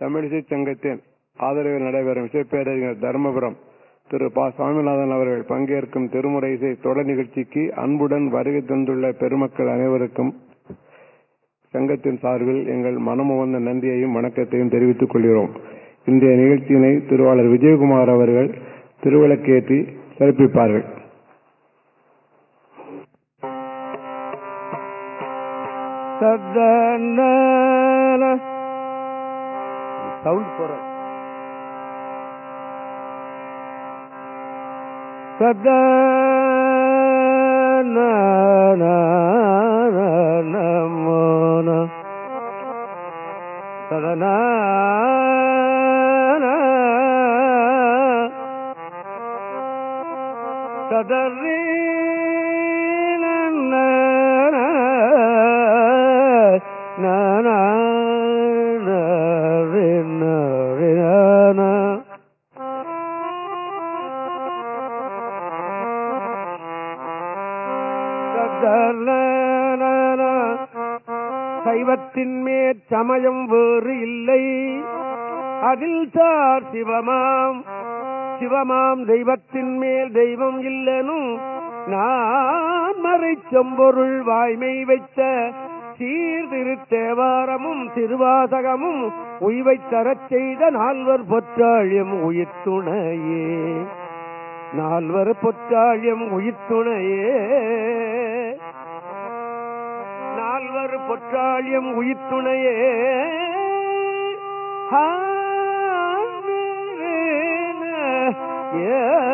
தமிழிசை சங்கத்தின் ஆதரவில் நடைபெறும் இசைப்பேரறிஞர் தர்மபுரம் திரு ப. சுவாமிநாதன் அவர்கள் பங்கேற்கும் திருமுறை இசை தொடர் நிகழ்ச்சிக்கு அன்புடன் வருகை தந்துள்ள பெருமக்கள் அனைவருக்கும் சங்கத்தின் சார்பில் எங்கள் மனமுவந்த நன்றியையும் வணக்கத்தையும் தெரிவித்துக் கொள்கிறோம். இன்றைய நிகழ்ச்சியினை திருவாளர் விஜயகுமார் அவர்கள் திருவிளக்கேற்றி சிறப்பிப்பார்கள். சவுண்ட் போற சத நமோன சதனா சதரி மேற் சமயம் வேறு இல்லை. அதில் சார் சிவமாம். சிவமாம் தெய்வத்தின் மேல் தெய்வம் இல்லனும். நான் மறை செம்பொருள் வாய்மை வைத்த சீர்திருத்தேவாரமும் திருவாசகமும் உய்வை தரச் செய்த நால்வர் பொற்றாழியம் உயிர் துணையே நால்வர் பொற்றாழியம் உயிர் துணையே நால்வர் பொற்றாழியம் ஏ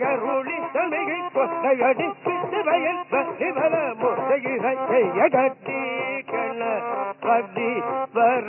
வசகருளி தமிகை கொட்டையடி பிட்டு வயல் முறையிறைய கட்டி பதி வர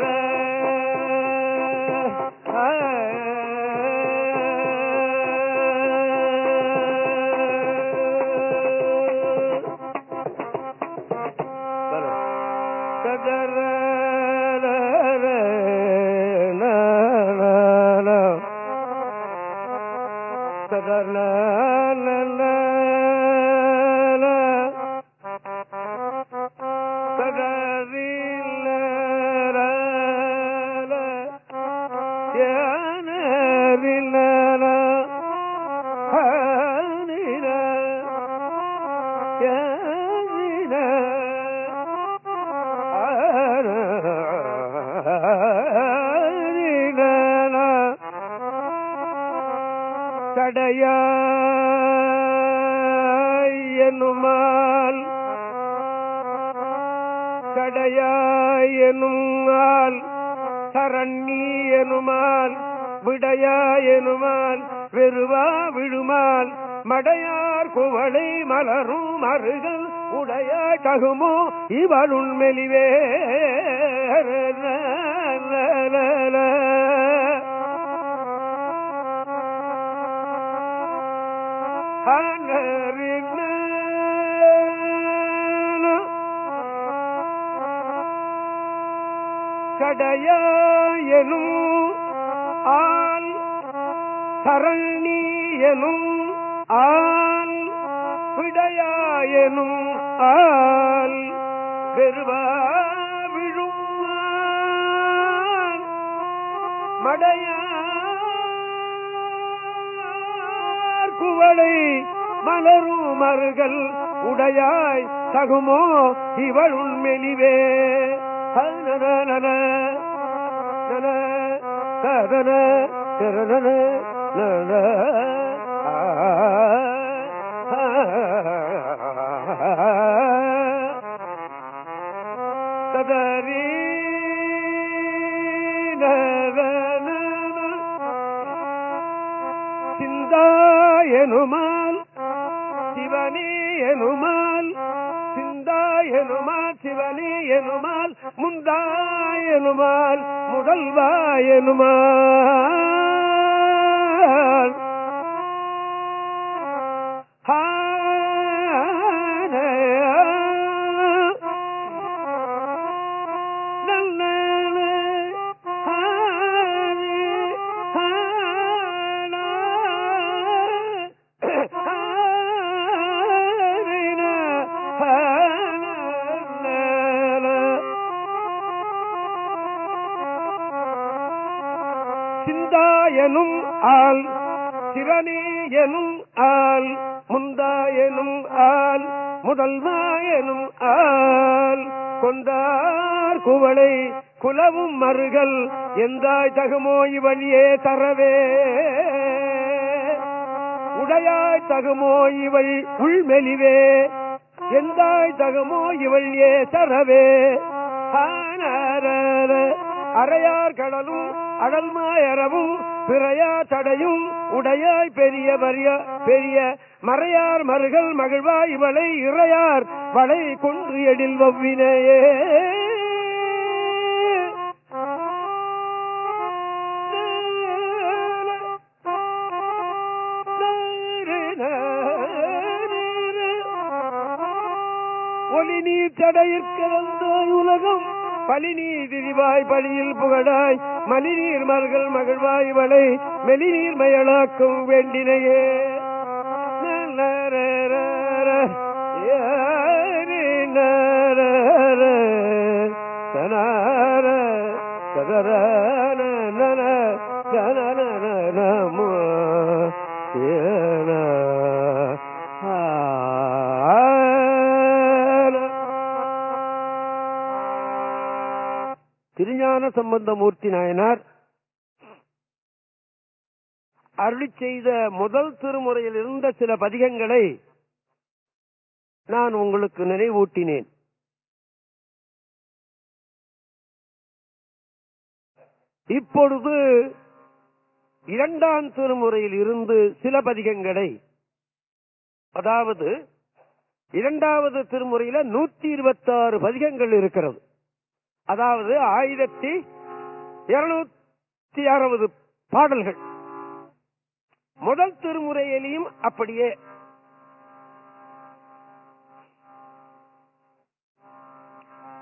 ஆகுமோ தகுமோ இவள் உண்மெலிவே நன சதன திறன சதரி சிந்தாயனுமால் சிவனே எனுமால் சிவனே எனுமால் முந்தாயனுமால் முதல்வாயனுமால் சிந்தாயனும் ஆள் சிவனேயனும் ஆள் முந்தா எனும் ஆள் முதல்வா எனும் ஆள். கொண்டார் குவளை குலவும் மருகல் எந்தாய் தகுமோ இவழியே தரவே. உடையாய் தகுமோ இவள் உள்மெலிவே எந்தாய் தகுமோ இவள் ஏ தரவே அறையார் கடலும் அடல்மாயரவும் பிறையா தடையும் உடையாய் பெரிய பெரிய மறையார் மருகள் மகிழ்வாய் இவளை இறையார் வளை கொன்று எடில் வவ்வினையே. ஒளி நீர் தடையிற்க வந்தாய் உலகம் பழி நீ திரிவாய் பழியில் புகழாய் மலிநீர் மர்கள் மகிழ்வாய்வளை மெலிநீர் மயலாக்கும் வேண்டினையே. சதர சம்பந்தமூர்த்தி நாயனார் அருளி செய்த முதல் திருமுறையில் இருந்த சில பதிகங்களை நான் உங்களுக்கு நினைவூட்டினேன். இப்பொழுது இரண்டாம் திருமுறையில் இருந்து சில பதிகங்களை அதாவது இரண்டாவது திருமுறையில நூத்தி இருபத்தி ஆறு பதிகங்கள் இருக்கிறது. அதாவது ஆயிரத்தி இருநூத்தி அறுபது பாடல்கள். முதல் திருமுறையிலையும் அப்படியே.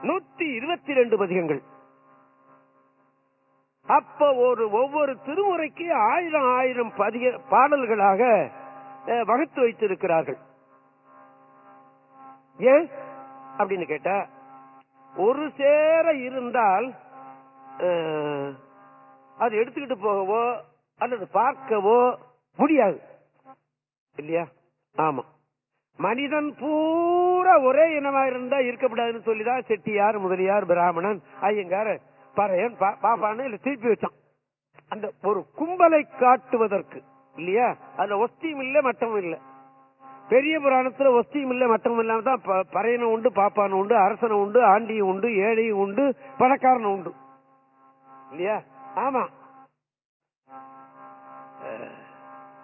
நூத்தி இருபத்தி ரெண்டு பதிகங்கள். அப்ப ஒரு ஒவ்வொரு திருமுறைக்கு ஆயிரம் ஆயிரம் பதிக பாடல்களாக வகுத்து வைத்திருக்கிறார்கள். ஏன்? அப்படின்னு கேட்டா ஒரு சேர இருந்தால் அது எடுத்துக்கிட்டு போகவோ அல்லது பார்க்கவோ முடியாது. இல்லையா? ஆமா. மனிதன் பூரா ஒரே இனமா இருந்தா இருக்கப்படாதுன்னு சொல்லிதான் செட்டியார் முதலியார் பிராமணன் ஐயங்கார பறையன் பா- பாப்பான்னு இல்ல திருப்பி வச்சான். அந்த ஒரு கும்பலை காட்டுவதற்கு இல்லையா? அதுல ஒஸ்தியும் இல்ல மட்டமும் இல்லை. பெரிய புராணத்துல ஒஸ்தியும் இல்ல மட்டமும் இல்லாம தான் ப- பறையனும் உண்டு பாப்பானும் உண்டு அரசனும் உண்டு ஆண்டியும் உண்டு ஏழையும் உண்டு பணக்காரனும் உண்டு. இல்லையா? ஆமா.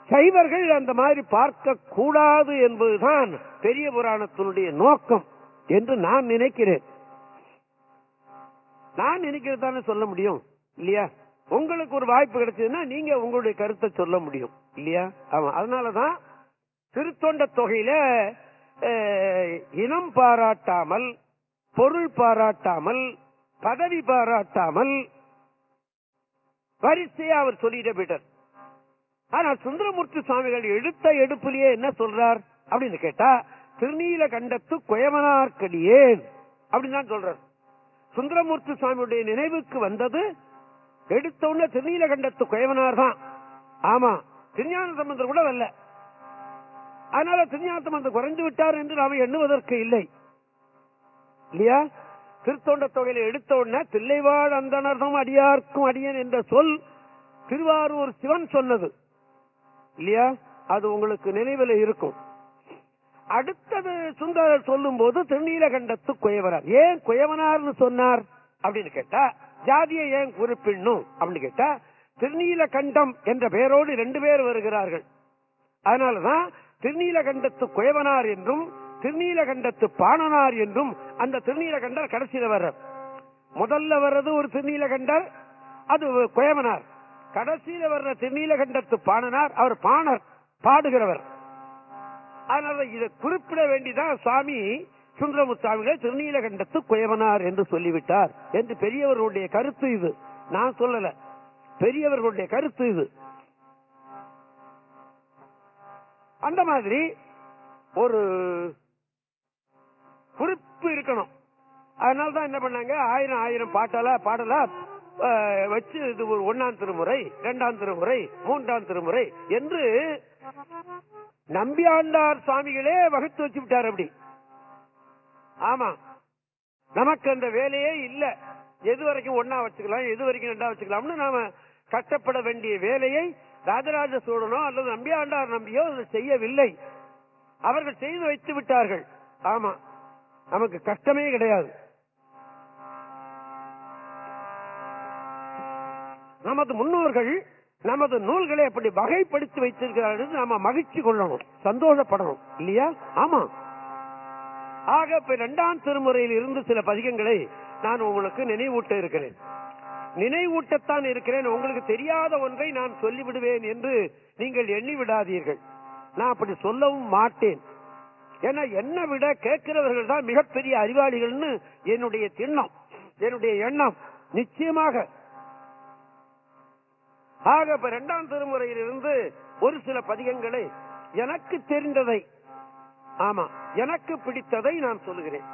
சைவர்கள் அந்த மாதிரி பார்க்க கூடாது என்பதுதான் பெரிய புராணத்தினுடைய நோக்கம் என்று நான் நினைக்கிறேன். நான் நினைக்கிறது தானே சொல்ல முடியும் இல்லையா? உங்களுக்கு ஒரு வாய்ப்பு கிடைச்சதுன்னா நீங்க உங்களுடைய கருத்தை சொல்ல முடியும் இல்லையா? ஆமா. அதனாலதான் திருத்தொண்ட தொகையில இனம் பாராட்டாமல் பொருள் பாராட்டாமல் பதவி பாராட்டாமல் வரிசையா அவர் சொல்லிட போயிட்டார். ஆனா சுந்தரமூர்த்தி சுவாமிகள் எடுத்த எடுப்பிலேயே என்ன சொல்றார் அப்படின்னு கேட்டா திருநீல கண்டத்து குயமனார்க்கடியேன் அப்படின்னு தான் சொல்றார். சுந்தரமூர்த்தி சுவாமியுடைய நினைவுக்கு வந்தது எடுத்த உடனே திருநீல கண்டத்து குயவனார் தான். ஆமா திருஞான சம்பந்தர் கூட வரல. அதனால திருஞானத்தம் சம்பந்தர் குறைந்து விட்டார் என்று நாம எண்ணுவதற்கு இல்லை. இல்லையா? திருத்தொண்ட தொகையில எடுத்த உடனே தில்லைவாழ் அந்தனர்தம் அடியார்க்கும் அடியன் என்ற சொல் திருவாரூர் சிவன் சொன்னது. இல்லையா? அது உங்களுக்கு நினைவில் இருக்கும். அடுத்தது சுந்தரர் சொல்லும் போது திருநீலகண்டத்து குயவனார் ஏன் குயவனார்னு சொன்னார்? அப்படின்னு கேட்டா ஜாதியை ஏன் குறிப்பிடணும்? அப்படின்னு கேட்டா திருநீலகண்டம் என்ற பெயரோடு ரெண்டு பேர் வருகிறார்கள். அதனாலதான் திருநீலகண்டத்து குயவனார் என்றும் திருநீலகண்டத்து பாணனார் என்றும் அந்த திருநீலகண்டர் கடைசியில வர்றார். முதல்ல வர்றது ஒரு திருநீலகண்டர் அது குயவனார். கடைசியில வர்ற திருநீலகண்டத்து பாணனார் அவர் பாணர் பாடுகிறவர். அதனால இதை குறிப்பிட வேண்டிதான் சுவாமி சுந்தரமுத்தாமிகளை திருநீலகண்டத்து குயவனார் என்று சொல்லிவிட்டார். என்று பெரியவர்களுடைய கருத்து இது. நான் சொல்லல. பெரியவர்களுடைய கருத்து இது. அந்த மாதிரி ஒரு குறிப்பு இருக்கணும். அதனாலதான் என்ன பண்ணாங்க? ஆயிரம் ஆயிரம் பாட்டல பாடல வச்சு இது ஒரு ஒன்னாம் திருமுறை இரண்டாம் திருமுறை மூன்றாம் திருமுறை என்று நம்பியாண்டார் சுவாமிகளே வகுத்து வச்சு விட்டார் அப்படி. ஆமா. நமக்கு அந்த வேலையே இல்ல. எது வரைக்கும் ஒன்னா வச்சுக்கலாம் எது வரைக்கும் ரெண்டா வச்சுக்கலாம்னு நாம கஷ்டப்பட வேண்டிய வேலையை ராஜராஜ சோழனோ அல்லது நம்பியாண்டார் நம்பியோ அதை செய்யவில்லை. அவர்கள் செய்து வைத்து விட்டார்கள். ஆமா நமக்கு கஷ்டமே கிடையாது. நமது முன்னோர்கள் நமது நூல்களை அப்படி வகைப்படுத்தி வைத்திருக்கிறார்கள் என்று நாம மகிழ்ச்சி கொள்ளணும் சந்தோஷப்படணும் இல்லையா? ஆமா. ஆக இப்ப இரண்டாம் திருமுறையில் இருந்து சில பதிகங்களை நான் உங்களுக்கு நினைவூட்ட இருக்கிறேன். நினைவூட்டத்தான் இருக்கிறேன். உங்களுக்கு தெரியாத ஒன்றை நான் சொல்லிவிடுவேன் என்று நீங்கள் எண்ணி விடாதீர்கள். நான் அப்படி சொல்லவும் மாட்டேன். ஏன்னா என்னை விட கேட்கிறவர்கள் தான் மிகப்பெரிய அறிவாளிகள்னு என்னுடைய திண்ணம் என்னுடைய எண்ணம். நிச்சயமாக. ஆக இப்ப இரண்டாம் திருமுறையிலிருந்து ஒரு சில பதிகங்களை எனக்கு தெரிந்ததை ஆமா எனக்கு பிடித்ததை நான் சொல்லுகிறேன்.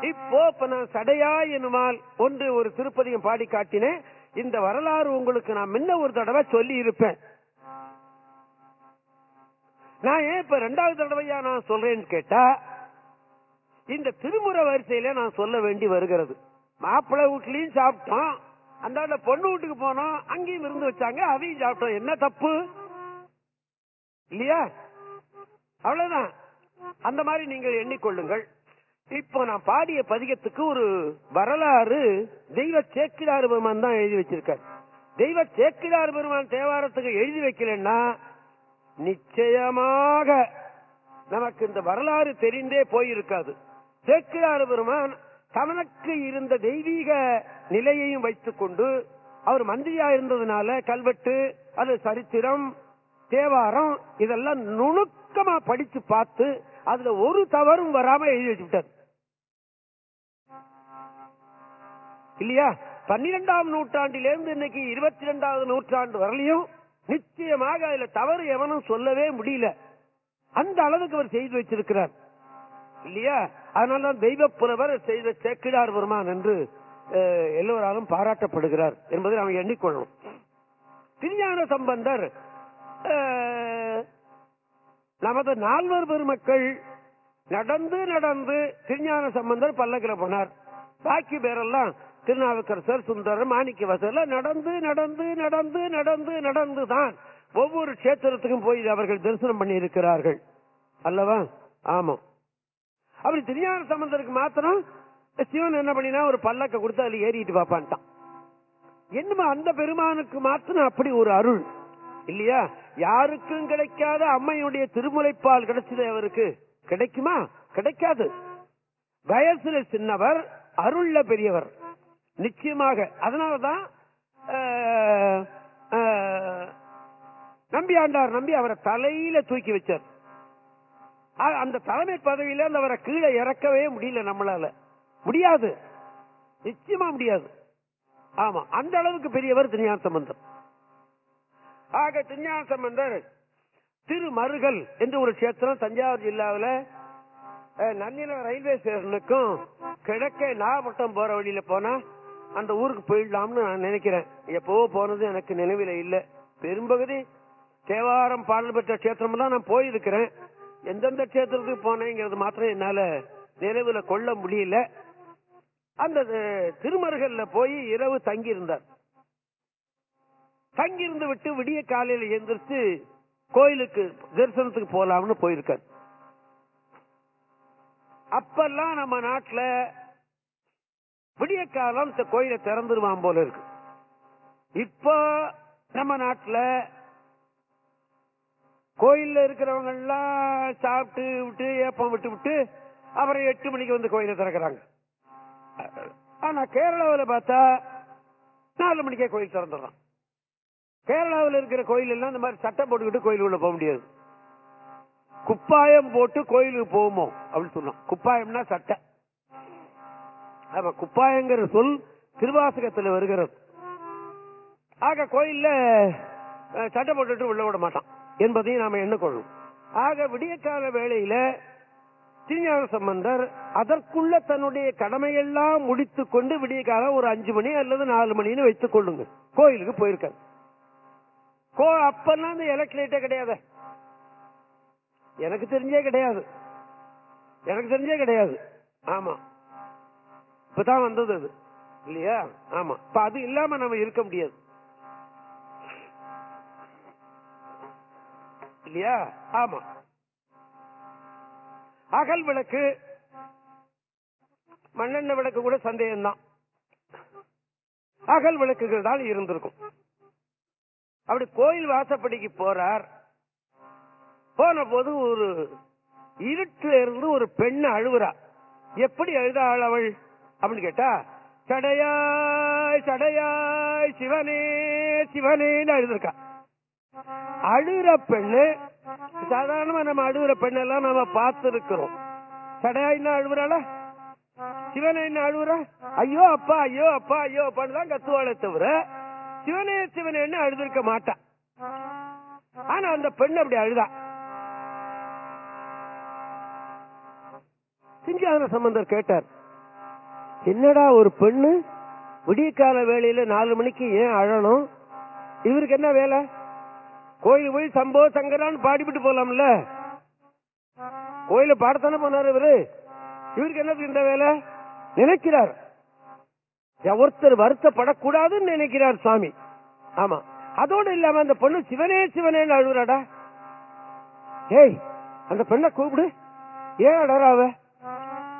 இப்போ இப்ப நான் சடையா எனுமால் ஒன்று ஒரு திருப்பதியும் பாடி காட்டினேன். இந்த வரலாறு உங்களுக்கு நான் முன்ன ஒரு தடவை சொல்லி இருப்பேன் நான் ஏன் இப்ப ரெண்டாவது தடவையா நான் சொல்றேன்னு கேட்டா இந்த திருமுறை வரிசையில நான் சொல்ல வேண்டி வருகிறது. மாப்பிள்ளை வீட்லயும் சாப்பிட்டோம். அந்த பொண்ணு வீட்டுக்கு போனோம். அங்கேயும் இருந்து வச்சாங்க. அவையும் சாப்பிட்டோம். என்ன தப்பு? இல்லையா? அவ்வளவுதான். அந்த மாதிரி நீங்கள் எண்ணிக்கொள்ளுங்கள். இப்போ நான் பாடிய பதிகத்துக்கு ஒரு வரலாறு தெய்வ சேக்கிடார் பெருமான் தான் எழுதி வச்சிருக்கார். தெய்வ சேக்கிடார் பெருமான் தேவாரத்துக்கு எழுதி வைக்கலன்னா நிச்சயமாக நமக்கு இந்த வரலாறு தெரிந்தே போயிருக்காது. சேக்கிடார் பெருமான் தனக்கு இருந்த தெய்வீக நிலையையும் வைத்துக் கொண்டு அவர் மந்திரியா இருந்ததுனால கல்வெட்டு அது சரித்திரம் தேவாரம் இதெல்லாம் நுணுக்கமா படிச்சு பார்த்து அதுல ஒரு தவறும் வராம எழுதி வச்சுட்டார். இல்லையா? பன்னிரெண்டாம் நூற்றாண்டிலிருந்து இன்னைக்கு இருபத்தி இரண்டாவது நூற்றாண்டு வரலையும் நிச்சயமாக அதுல தவறு எவனும் சொல்லவே முடியல. அந்த அளவுக்கு அவர் செய்து வச்சிருக்கிறார். இல்லையா? அதனால்தான் தெய்வப்புறவர் செய்த சேக்கிடார் பெருமான் என்று எல்லோராலும் பாராட்டப்படுகிறார் என்பதை நாம் எண்ணிக்கொள்ளணும் திருஞான சம்பந்தர் நமது நால்வர் பெருமக்கள் நடந்து நடந்து திருஞான சம்பந்தர் பல்லக்கில் போனார். பாக்கி பேரெல்லாம் திருநாவுக்கரசர் சுந்தரம் மாணிக்க வசல நடந்து நடந்து நடந்து நடந்து நடந்து தான் ஒவ்வொரு கஷேத்திரத்துக்கும் போய் அவர்கள் தரிசனம் பண்ணி இருக்கிறார்கள் அல்லவா? ஆமா. அப்படி திருஞான சம்பந்தருக்கு மாத்திரம் சிவன் என்ன பண்ணினா ஒரு பல்லக்க கொடுத்து அதுல ஏறிட்டு பாப்பான்ட்டான் என்னமா அந்த பெருமானுக்கு மாத்திரம் அப்படி ஒரு அருள். இல்லையா? யாருக்கும் கிடைக்காத அம்மையுடைய திருமுலைப்பால் கிடைச்சது அவருக்கு. கிடைக்குமா? கிடைக்காது. வயசுல சின்னவர் அருள்ல பெரியவர். நிச்சயமாக. அதனாலதான் நம்பி ஆண்டார் நம்பி அவரை தலையில தூக்கி வச்சார். ஆ- அந்த தலைமை பதவியில அந்த அவரை கீழே இறக்கவே முடியல நம்மளால. முடியாது. நிச்சயமா முடியாது. ஆமா அந்த அளவுக்கு பெரியவர் திருஞான சம்பந்தர் ஆக திருஞான சம்பந்தர் திருமருகல் என்று ஒரு கஷேத்திரம் தஞ்சாவூர் ஜில்லாவில் நன்னில ரயில்வே ஸ்டேஷனுக்கும் கிழக்கே நாகப்பட்டினம் போற வழியில போனா அந்த ஊருக்கு போயிடலாம்னு நான் நினைக்கிறேன். எப்போ போனது எனக்கு நினைவில இல்ல. பெரும்பகுதி தேவாரம் பாடல் பெற்ற கஷேத்திரம் தான் நான் போயிருக்கிறேன். எந்தெந்த கஷேத்திரத்துக்கு போனேங்கிறது மாத்திரம் என்னால நினைவுல கொள்ள முடியல. அந்த திருமருகல்ல போய் இரவு தங்கி இருந்தார் தங்கியிருந்து விட்டு விடிய காலையில எந்திரிச்சு கோயிலுக்கு தரிசனத்துக்கு போலாம்னு போயிருக்கார். அப்பெல்லாம் நம்ம நாட்டுல விடிய காலம் இந்த கோயிலை திறந்துருவான் போல இருக்கு. இப்போ நம்ம நாட்டுல கோயில்ல இருக்கிறவங்க எல்லாம் சாப்பிட்டு விட்டு ஏப்பம் விட்டு விட்டு அப்புறம் எட்டு மணிக்கு வந்து கோயிலை திறக்கிறாங்க. ஆனா கேரளாவில் பார்த்தா நாலு மணிக்கே கோயில் திறந்துடுறான். கேரளாவில் இருக்கிற கோயில் எல்லாம் இந்த மாதிரி சட்டை போட்டுக்கிட்டு கோயிலுக்குள்ள போக முடியாது. குப்பாயம் போட்டு கோயிலுக்கு போவோம் அப்படின்னு சொன்னோம் குப்பாயம்னா சட்டை. ஆமா குப்பாயங்கிற சொல் திருவாசகத்தில் வருகிறது. ஆக கோயில்ல சட்டை போட்டுட்டு உள்ள விட மாட்டான். என்பதையும் நாம எண்ணிக்கொள்ளும். ஆக விடியற்கால வேளையில திருஞான சம்பந்தர் அதற்குள்ள தன்னுடைய கடமையெல்லாம் முடித்து கொண்டு விடிய காலம் ஒரு அஞ்சு மணி அல்லது நாலு மணின்னு வைத்துக் கொள்ளுங்க. கோயிலுக்கு போயிருக்காரு. கோ அப்பெல்லாம் அந்த எலக்ட்ரேட்டே கிடையாது. எனக்கு தெரிஞ்சே கிடையாது. எனக்கு தெரிஞ்சே கிடையாது. ஆமா. இப்பதான் வந்தது அது. இல்லையா? ஆமா. இப்ப அது இல்லாம நம்ம இருக்க முடியாது. இல்லையா? ஆமா. அகல் விளக்கு மண்ணெண்ண விளக்கு கூட சந்தேகம்தான். அகல் விளக்குகள் தான் இருந்திருக்கும். அப்படி கோயில் வாசப்படிக்கு போறார். போன போது ஒரு இருட்டுல இருந்து ஒரு பெண் அழுவுறா. எப்படி அழுதாள் அவள்? அப்படின்னு கேட்டா சடையாய் சடையாய் சிவனே சிவனேன்னு அழுதுருக்கா. அழுற பெண்ணு சாதாரணமா நம்ம அழுகுற பெண்ணெல்லாம் நம்ம பார்த்திருக்கிறோம். சடையாயின்னு அழுகுறாளா சிவனை என்ன அழுகுறா ஐயோ அப்பா ஐயோ அப்பா ஐயோ அப்பான்னு தான் கத்துவாளே தவிர சிவனே சிவனேன்னு அழுதிருக்க மாட்டா. ஆனா அந்த பெண் அப்படி அழுதா. சிஞ்சாதன சம்பந்தர் கேட்டார் என்னடா ஒரு பெண்ணு? கால வேலையில நாலு மணிக்கு ஏன் அழணும்? இவருக்கு என்ன வேலை? கோயில் போய் சம்பவ சங்கரான்னு பாடிபிட்டு போலாம்ல. கோயில பாடத்தானே போனாரு இவரு? இவருக்கு என்ன இந்த வேலை? நினைக்கிறார். ஒருத்தர் வருத்தப்படக்கூடாதுன்னு நினைக்கிறார் சுவாமி ஆமா. அதோடு இல்லாம அந்த பொண்ணு சிவனே சிவனேன்னு அழுகுறாடா. ஏய் அந்த பெண்ணை கூப்பிடு. ஏன் அடறா அவ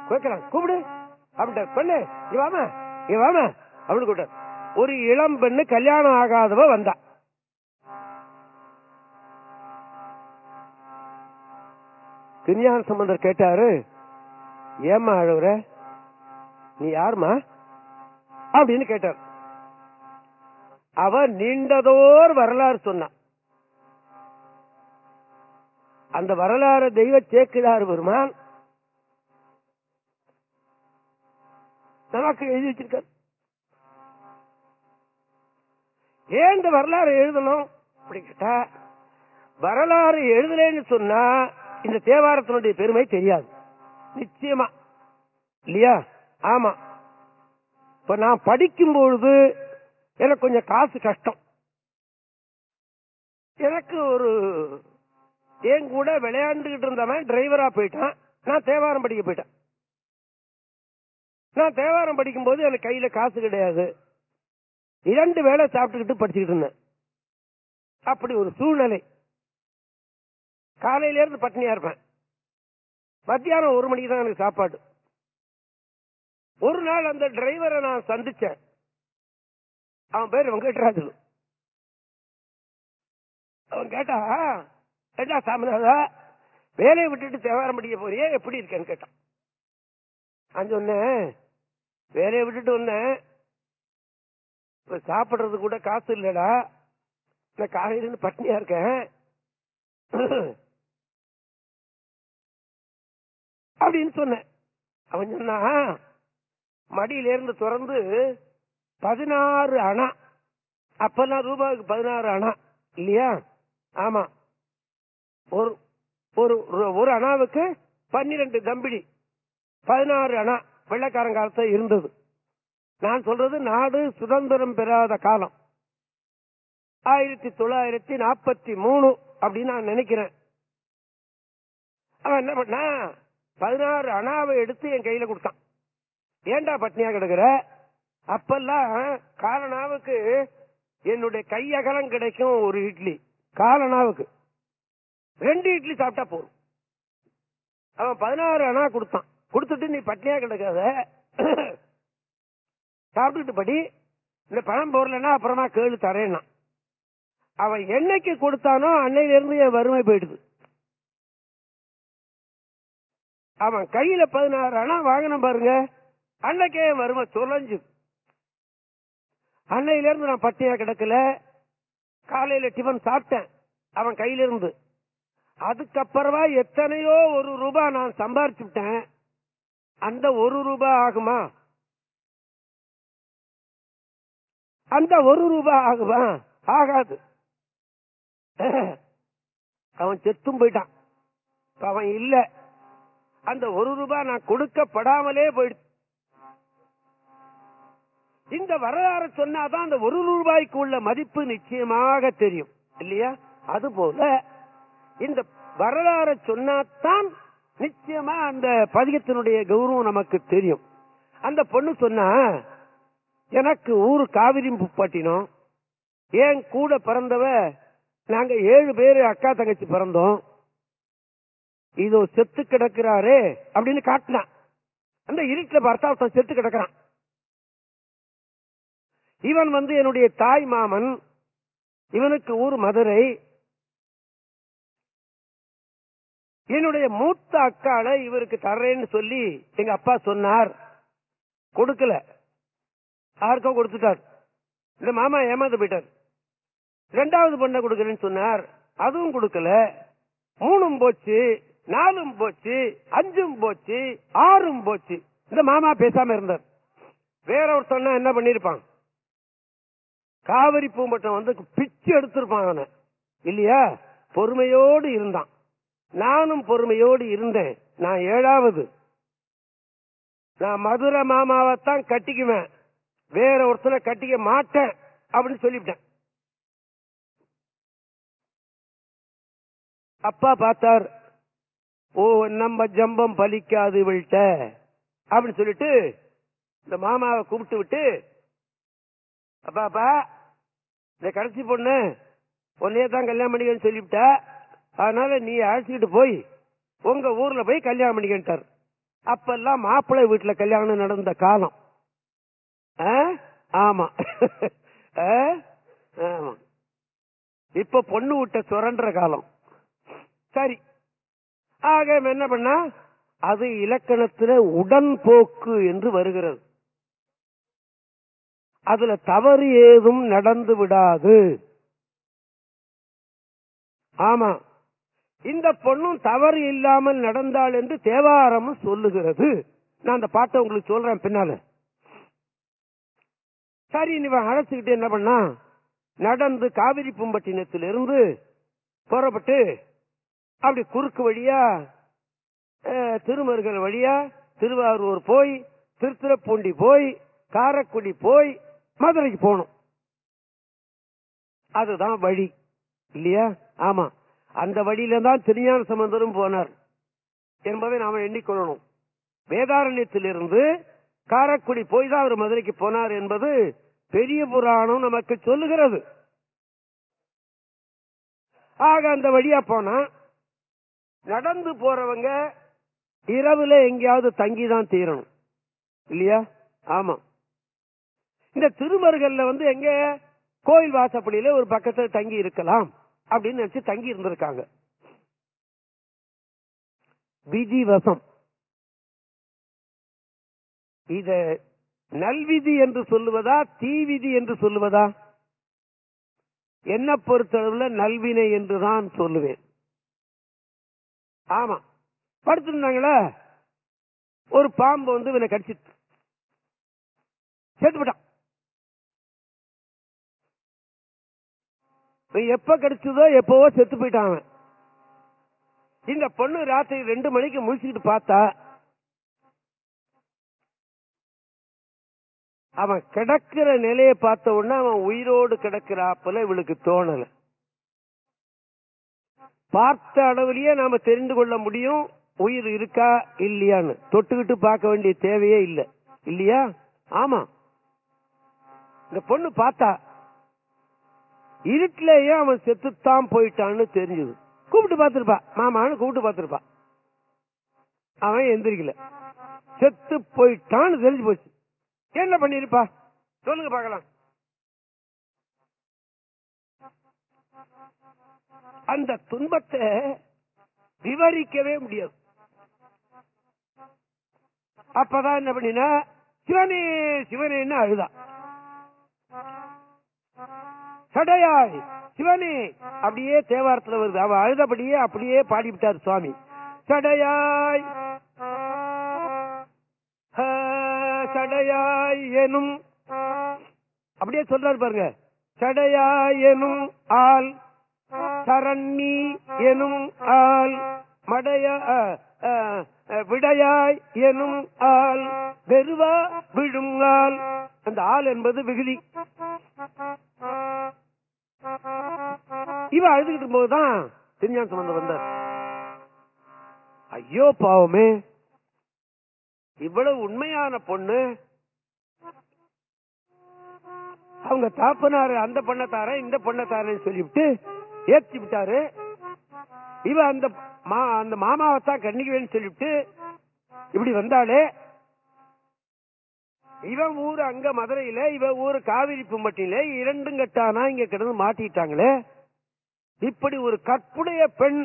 கேட்கிறான் கூப்பிடு. அப்படின்ட்டு பெண்ணு இவாம இவாம அப்படின்னு கூட்டார் ஒரு இளம் பெண்ணு கல்யாணம் ஆகாதவ வந்தா. திருஞான சம்பந்தர் கேட்டாரு ஏமா அழுவுற? நீ யாருமா? அப்படின்னு கேட்டார். அவ நீண்டதோர் வரலாறு சொன்னான். அந்த வரலாறு தெய்வ சேக்கிழார் பெருமான் நமக்கு எழுதி வச்சிருக்கார். ஏன் இந்த வரலாறு எழுதணும்? அப்படி கேட்டா வரலாறு எழுதலைன்னு சொன்னா இந்த தேவாரத்தினுடைய பெருமை தெரியாது. நிச்சயமா. இல்லையா? ஆமா. இப்ப நான் படிக்கும் பொழுது எனக்கு கொஞ்சம் காசு கஷ்டம். எனக்கு ஒரு என் கூட விளையாண்டுகிட்டு இருந்தவன் டிரைவரா போயிட்டான். நான் தேவாரம் படிக்க போயிட்டேன். நான் தேவாரம் படிக்கும் போது எனக்கு கையில காசு கிடையாது. இரண்டு வேளை சாப்பிட்டுக்கிட்டு படிச்சுக்கிட்டு இருந்தேன். அப்படி ஒரு சூழ்நிலை. காலையில இருந்து பட்டினியா இருப்பேன். மத்தியானம் ஒரு மணிக்கு தான் எனக்கு சாப்பாடு. ஒரு நாள் அந்த டிரைவரை நான் சந்திச்சேன். அவன் பேர் வெங்கட்ராஜு அவன் கேட்டா கேட்டா சாமிநாதா வேலையை விட்டுட்டு தேவாரம் படிக்க போறியே? எப்படி இருக்கேன்னு கேட்டான். நான் சொன்னேன் வேலையை விட்டுட்டு வந்தேன். இப்ப சாப்பிடுறது கூட காசு இல்லடா. நான் காலையில இருந்து பட்னியா இருக்கேன். அப்படின்னு சொன்னேன். அவன் சொன்னா மடியில இருந்து திறந்து பதினாறு அணா. அப்பெல்லாம் ரூபாய்க்கு பதினாறு அணா. இல்லையா? ஆமா. ஒரு ஒரு ஒரு அணாவுக்கு பன்னிரண்டு தம்பிடி. பதினாறு அணா. வெள்ளக்காரங்காலத்துல இருந்தது. நான் சொல்றது நாடு சுதந்திரம் பெறாத காலம். ஆயிரத்தி தொள்ளாயிரத்தி நாற்பத்தி மூணு அப்படின்னு நான் நினைக்கிறேன். அவன் என்ன பண்ணா பதினாறு அணாவை எடுத்து என் கையில கொடுத்தான். ஏண்டா பட்னியா கிடக்குற? அப்பெல்லாம் காலனாவுக்கு என்னுடைய கையகலம் கிடைக்கும் ஒரு இட்லி. காலனாவுக்கு. ரெண்டு இட்லி சாப்பிட்டா போதும். அவன் பதினாறு அணா கொடுத்தான். கொடுத்துட்டு நீ பட்னியா கிடக்காத. சாப்பிட்டுட்டு படி இந்த பணம் போடலன்னா அப்புறமா கேளு தரேன்னா. அவன் என்னைக்கு கொடுத்தானோ அன்னையில இருந்து என் வறுமை போயிடுது. அவன் கையில பதினாறு அணா வாங்கின பாருங்க. அன்னைக்கே என் வறுமை தொலைஞ்சு. அன்னையில இருந்து நான் பட்டியா கிடக்கல. காலையில டிஃபன் சாப்பிட்டேன். அவன் கையில இருந்து அதுக்கப்புறமா எத்தனையோ ஒரு ரூபாய் நான் சம்பாரிச்சுட்டேன் அந்த ஒரு ரூபாய் ஆகுமா? அந்த ஒரு ரூபாய் ஆகுமா? ஆகாது. அவன் செத்தும் போயிட்டான். அவன் இல்ல. அந்த ஒரு ரூபாய் நான் கொடுக்கப்படாமலே போயிடுச்சு. இந்த வரலாறு சொன்னாதான் அந்த ஒரு ரூபாய்க்கு உள்ள மதிப்பு நிச்சயமாக தெரியும். இல்லையா? அது போல இந்த வரலாறு சொன்னாதான் நிச்சயமா அந்த பதிகத்தினுடைய கௌரவம் நமக்கு தெரியும். அந்த பொண்ணு சொன்னா எனக்கு ஊரு காவிரி பட்டினம் ஏன் கூட பிறந்தவ நாங்க ஏழு பேரு அக்கா தங்கச்சி பிறந்தோம். இதோ செத்து கிடக்கிறாரு அப்படின்னு காட்டினான் அந்த இருட்டில் பார்த்தா ஒருத்தன் செத்து கிடக்கிறான். இவன் வந்து என்னுடைய தாய் மாமன். இவனுக்கு ஊர் மதுரை. என்னுடைய மூத்த அக்காளை இவருக்கு தர்றேன்னு சொல்லி எங்க அப்பா சொன்னார். கொடுக்கல. யாருக்கோ கொடுத்துட்டார். இந்த மாமா ஏமாந்து போயிட்டார். ரெண்டாவது பொண்ணை கொடுக்கறேன்னு சொன்னார். அதுவும் கொடுக்கல. மூணும் போச்சு நாலும் போச்சு அஞ்சும் போச்சு ஆறும் போச்சு. இந்த மாமா பேசாம இருந்தார். வேற ஒருத்தன்னா என்ன பண்ணிருப்பான்? காவிரி பூம்பட்டம் வந்து பிச்சு எடுத்திருப்பான் அவனை. இல்லையா? பொறுமையோடு இருந்தான். நானும் பொறுமையோடு இருந்தேன். நான் ஏழாவது. நான் மதுரை மாமாவைத்தான் கட்டிக்குவேன். வேற ஒருத்தனை கட்டிக்க மாட்டேன் அப்படின்னு சொல்லிவிட்டேன். அப்பா பார்த்தார் ஓ நம்ம ஜம்பம் பலிக்காது இவள்கிட்ட. அப்படின்னு சொல்லிட்டு இந்த மாமாவை கூப்பிட்டு விட்டு அப்பாப்பா இந்த கடைசி பொண்ணு உன்னையே தான் கல்யாணம் பண்ணிக்கன்னு சொல்லிவிட்டேன் அதனால நீ அழைச்சிக்கிட்டு போய் உங்க ஊர்ல போய் கல்யாணம் பண்ணிக்கிட்டார் அப்பெல்லாம் மாப்பிள்ளை வீட்டுல கல்யாணம் நடந்த காலம். ஆ? ஆமா. ஆ? ஆமா. இப்ப பொண்ணு விட்ட சுரண்ட காலம். சரி. ஆக என்ன பண்ண? அது இலக்கணத்துல உடன்போக்கு என்று வருகிறது. அதுல தவறு ஏதும் நடந்து விடாது. ஆமா. இந்த பொண்ணும் தவறு இல்லாமல் நடந்தாள் என்று தேவாரமும் சொல்லுகிறது. நான் அந்த பாட்டை உங்களுக்கு சொல்றேன் பின்னால. சரி இவன் அழைச்சுக்கிட்டு என்ன பண்ணா? நடந்து காவிரி பூம்பட்டினத்திலிருந்து புறப்பட்டு அப்படி குறுக்கு வழியா அஹ், திருமருகல் வழியா திருவாரூர் போய் திருத்திரப்பூண்டி போய் காரைக்குடி போய் மதுரைக்கு போகணும். அதுதான் வழி. இல்லையா? ஆமா. அந்த வழியில தான் திருஞான சம்பந்தரும் போனார். என்பதை நாம எண்ணிக்கொள்ளணும். வேதாரண்யத்திலிருந்து காரைக்குடி போய் தான் அவர் மதுரைக்கு போனார் என்பது பெரிய புராணம் நமக்கு சொல்லுகிறது. ஆக அந்த வழியா போனா நடந்து போறவங்க இரவுல எங்கேயாவது தங்கிதான் தீரணும். இல்லையா? ஆமா. இந்த திருமருகல்ல வந்து எங்க கோயில் வாசப்படியில ஒரு பக்கத்துல தங்கி இருக்கலாம். அப்படின்னு நினைச்சு தங்கி இருந்திருக்காங்க. விதிவசம் இத நல்விதி என்று சொல்லுவதா தீவிதி என்று சொல்லுவதா? என்ன பொறுத்தளவுல நல்வினை என்றுதான் சொல்லுவேன். ஆமா. படுத்திருந்தாங்களா? ஒரு பாம்பு வந்து இவனை கடிச்சிட்டு. போட்டான். எப்ப கிடைச்சதோ எப்பவோ செத்து போயிட்டான் அவன். இந்த பொண்ணு ராத்திரி ரெண்டு மணிக்கு முடிச்சுக்கிட்டு பார்த்தா அவன் கிடக்கிற நிலையை பார்த்த உடனே அவன் உயிரோடு கிடக்கிறாப்புல இவளுக்கு தோணல. பார்த்த அளவிலேயே நாம தெரிந்து கொள்ள முடியும் உயிர் இருக்கா இல்லையான்னு. தொட்டுக்கிட்டு பார்க்க வேண்டிய தேவையே இல்லை. இல்லையா? ஆமா. இந்த பொண்ணு பார்த்தா இருட்டிலேயே அவன் செத்துத்தான் போயிட்டான்னு தெரிஞ்சது. கூப்பிட்டு பார்த்திருப்பா. மாமான்னு கூப்பிட்டு பார்த்திருப்பா. அவன் எந்திரிக்கல. செத்து போயிட்டான்னு தெரிஞ்சு போச்சு. என்ன பண்ணிருப்பா சொல்லுங்க பாக்கலாம் அந்த துன்பத்தை விவரிக்கவே முடியாது. அப்பதான் என்ன பண்ணினா சிவனே சிவனேன்னு அழுதான் சடையாய் சிவனே. அப்படியே தேவாரத்துல வருது. அவ அழுதபடியே அப்படியே பாடிவிட்டார் சுவாமி. சடையாய் சடையாய் எனும். அப்படியே சொல்றாரு பாருங்க. சடையாய் எனும் ஆள் சரண்ணி எனும் ஆள் மடைய ஆ, ஆ, விடையாய் எனும் ஆள் வெறுவா விழும் ஆள். அந்த ஆள் என்பது விகுதி. இவ அழுதுகிட்டு போதுதான் திருஞான சம்பந்தம் வந்தார். ஐயோ பாவமே. இவ்வளவு உண்மையான பொண்ணு. அவங்க தாப்பனாரு அந்த பண்ணத்தார இந்த பண்ணத்தாரன்னு சொல்லிவிட்டு ஏற்றி விட்டாரு இவ அந்த மா- அந்த மாமாவைத்தான் கண்ணிக்குவேன்னு சொல்லிவிட்டு இப்படி வந்தாலே இவன் ஊரு அங்க மதுரையில இவ ஊரு காவிரி பூம்பட்டியில இரண்டும் கட்டானா இங்க கிடந்து மாட்டிட்டாங்களே? இப்படி ஒரு கற்புடைய பெண்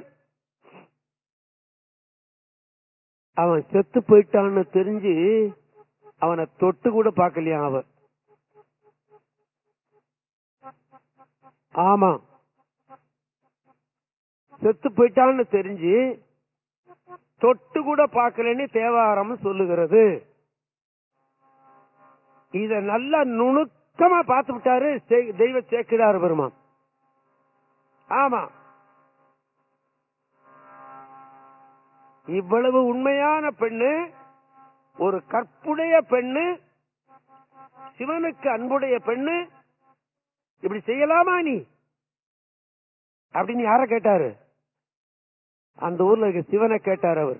அவன் செத்து போயிட்டான்னு தெரிஞ்சு அவனை தொட்டு கூட பார்க்கலையா அவ ஆமா. செத்து போயிட்டான்னு தெரிஞ்சு தொட்டு கூட பாக்கலன்னு தேவாரம் சொல்லுகிறது. இத நல்லா நுணுக்கமா பார்த்து விட்டாரு சே- தெய்வ சேக்கிடார் பெருமான். ஆமா. இவ்வளவு உண்மையான பெண்ணு ஒரு கற்புடைய பெண்ணு சிவனுக்கு அன்புடைய பெண்ணு இப்படி செய்யலாமா நீ? அப்படின்னு யார கேட்டாரு? அந்த ஊர்ல இருக்க சிவனை கேட்டார் அவர்.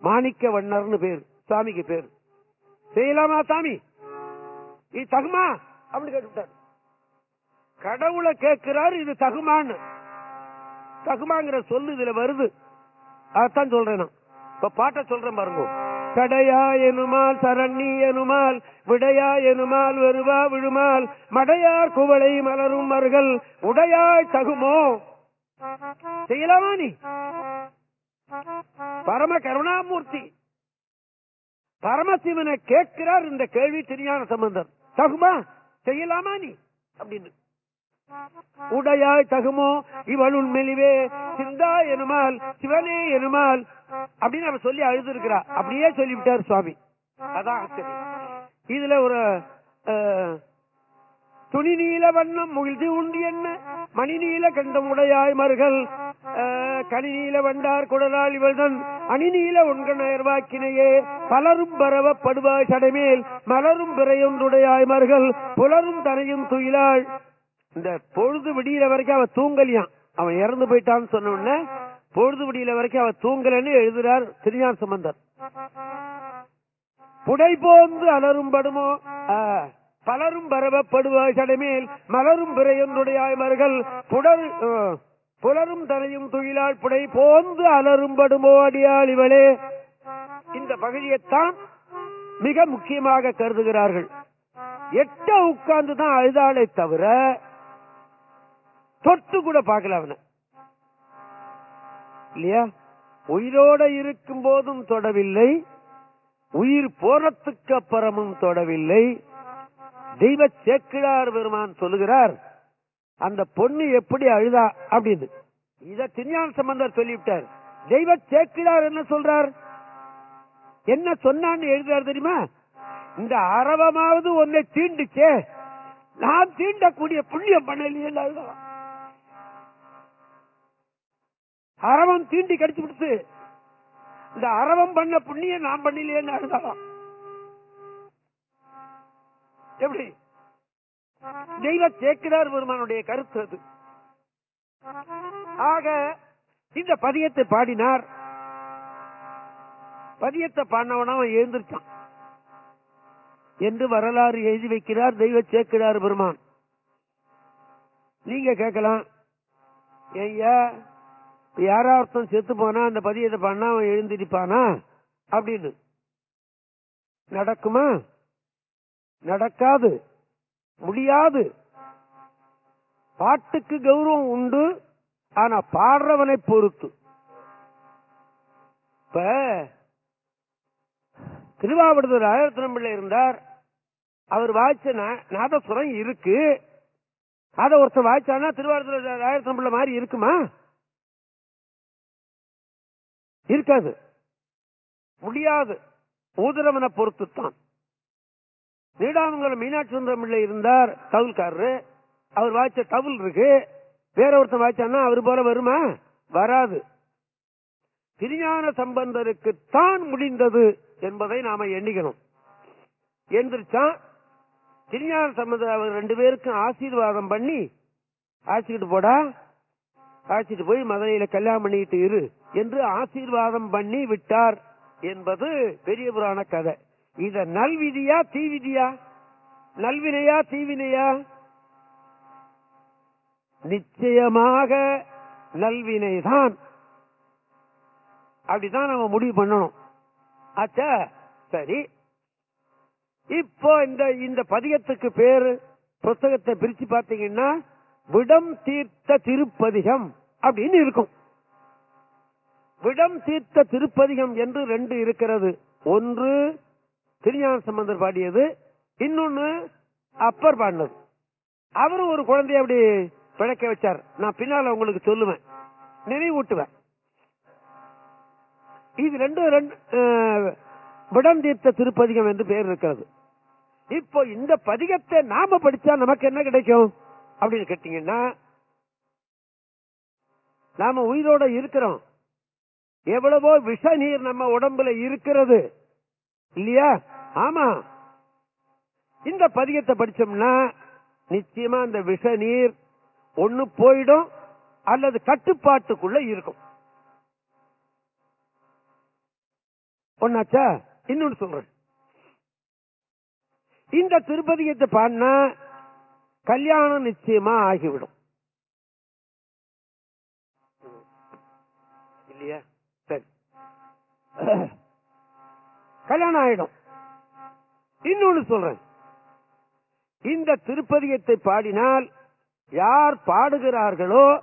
மாணிக்க வண்ணர்னு பேர் சாமிக்கு பேர். செய்யலாமா சாமி? இது தகுமா? அப்படின்னு கேட்டுவிட்டார். கடவுளை கேட்கிறாரு இது தகுமான்னு. தகுமாங்கிற சொல்லு இதுல வருது. அதான் சொல்றேன் நான். இப்ப பாட்ட சொல்றேன் பாருங்க. கடையா எனுமால் சரண்ணி எனுமால் விடையா எனுமால் வருவா விழுமால் மடையார் குவளை மலரும் மர்கள் உடையாய் தகுமோ? செய்யலாமா நீ? பரம கருணாமூர்த்தி. பரமசிவனை கேட்கிறார் இந்த கேள்வி சரியான சம்பந்தம் தகுமா? செய்யலாமா நீ? அப்படின்னு. உடையாய் தகுமோ? இவளுள் மெலிவே சிந்தா எனுமால் சிவனே எனுமால் அப்படின்னு அவ சொல்லி அழுதுருக்கிறா. அப்படியே சொல்லிவிட்டார் சுவாமி. அதான் இதுல ஒரு துணி நீல வண்ணம் முகிழ்ச்சி உண்டு என்ன? மணி நீல கண்டம் உடையாய் மருகள் கனி நீல வண்டார் குடலால் இவள்தன். அணி நீல உண்கணர்வாக்கினையே பலரும் பரவப்படுவாய் சடைமேல். மலரும் பிறையொன்றுடையாய் மருகள் புலரும் தனையும் துயிலாள். இந்த பொழுது விடியிற வரைக்கும் அவ தூங்கலியான் அவன் இறந்து போயிட்டான்னு சொன்ன உடனே பொழுது விடியில வரைக்கும் அவ தூங்கலன்னு எழுதுறார் திருஞான சம்பந்தர். புடை போந்து அலரும் படுமோ? பலரும் பரவப்படுவாய் மலரும் பிறையொன்றுடையாய் புடல் புலரும் தனையும் துயிலாள் புடை போந்து அலரும்படுமோ அடியாள் இவளே இந்த பகுதியைத்தான் மிக முக்கியமாக கருதுகிறார்கள். எட்ட உட்கார்ந்து தான் அழுதாளே தவிர தொட்டு கூட பார்க்கல அவனை. இல்லையா? உயிரோட இருக்கும் போதும் தொடவில்லை உயிர் போறத்துக்கு அப்புறமும் தொடவில்லை தெய்வ சேக்கிழார் பெருமான் சொல்லுகிறார் அந்த பொண்ணு எப்படி அழுதா அப்படின்னு. இத திருஞான சம்பந்தர் சொல்லிவிட்டார். தெய்வ சேக்கிழார் என்ன சொல்றார்? என்ன சொன்னான்னு எழுதுறாரு தெரியுமா? இந்த அரவமாவது ஒன்னை தீண்டுச்சே நான் தீண்டக்கூடிய புண்ணியம் பண்ணலையே அரவம் தீண்டி கடிச்சு விடுத்து இந்த அரவம் பண்ண புண்ணியம் நான் பண்ணலையேன்னு அழுதாலாம் எப்படி? தெய்வ சேக்கிரார் பெருமானுடைய கருத்து அது. ஆக இந்த பதியத்தை பாடினார். பதியத்தை பாடினவன அவன் எழுந்திருச்சான் என்று வரலாறு எழுதி வைக்கிறார் தெய்வ சேக்கிரார் பெருமான். நீங்க கேட்கலாம். ஐயா யாரா ஒருத்தன் செத்து போனா அந்த பதியத்தை பண்ணா அவன் எழுந்திருப்பானா? அப்படின்னு. நடக்குமா? நடக்காது. முடியாது. பாட்டுக்கு கௌரவம் உண்டு ஆனா பாடுறவனை பொறுத்து. இப்ப திருவாவடுதுறை ஆயிரத்தி இருந்தார். அவர் வாய்ச்ச நாதஸ்வரம் நாதசுரம் இருக்கு. அத ஒருத்தர் வாய்ச்சானா திருவாரூர் ஆயிரத்தி மாதிரி இருக்குமா? இருக்காது. முடியாது. ஊதுரவனை பொறுத்துத்தான். நீடாமங்கலம் மீனாட்சி சுந்தரம் பிள்ளை இருந்தார் தவுல்காரரு. அவர் வாய்ச்ச தவுல் இருக்கு. வேற ஒருத்தன் வாய்ச்சானா அவர் போல வருமா? வராது. திருஞான சம்பந்தருக்கு தான் முடிந்தது என்பதை நாம எண்ணிக்கணும். எந்திரிச்சான் திருஞான சம்பந்தர் அவர் ரெண்டு பேருக்கும் ஆசீர்வாதம் பண்ணி அழைச்சிக்கிட்டு போடா. அழைச்சிட்டு போய் மதுரையில கல்யாணம் பண்ணிட்டு இரு என்று ஆசீர்வாதம் பண்ணி விட்டார் என்பது பெரிய புராண கதை. இத நல்விதியா தீவிதியா? நல்வினையா தீவினையா? நிச்சயமாக நல்வினைதான். அப்படிதான் நம்ம முடிவு பண்ணணும். ஆச்சா சரி. இப்போ இந்த இந்த பதிகத்துக்கு பேரு புஸ்தகத்தை பிரிச்சு பார்த்தீங்கன்னா விடம் தீர்த்த திருப்பதிகம் அப்படின்னு இருக்கும். விடம் தீர்த்த திருப்பதிகம் என்று ரெண்டு இருக்கிறது. ஒன்று திருஞான சம்பந்தர் பாடியது இன்னொன்னு அப்பர் பாடினது. அவரும் ஒரு குழந்தைய அப்படி பிழைக்க வச்சார். நான் பின்னால உங்களுக்கு சொல்லுவேன். நினைவூட்டுவேன். இது ரெண்டும் ரெண்டு விடம் தீர்த்த திருப்பதிகம் என்று பெயர் இருக்கிறது. இப்போ இந்த பதிகத்தை நாம படிச்சா நமக்கு என்ன கிடைக்கும்? அப்படின்னு கேட்டீங்கன்னா நாம உயிரோட இருக்கிறோம். எவ்வளவோ விஷ நீர் நம்ம உடம்புல இருக்கிறது. இல்லையா? ஆமா. இந்த பதிகத்தை படிச்சோம்னா நிச்சயமா அந்த விஷ நீர் ஒண்ணு போயிடும் அல்லது கட்டுப்பாட்டுக்குள்ள இருக்கும். ஒன்னாச்சா இன்னொன்னு சொல்றேன். இந்த திருப்பதிகத்தை பாடினா கல்யாணம் நிச்சயமா ஆகிவிடும். இல்லையா? சரி. கல்யாணம் ஆயிடும். இன்னொன்னு சொல்றேன். இந்த திருப்பதியத்தை பாடினால் யார் பாடுகிறார்களோ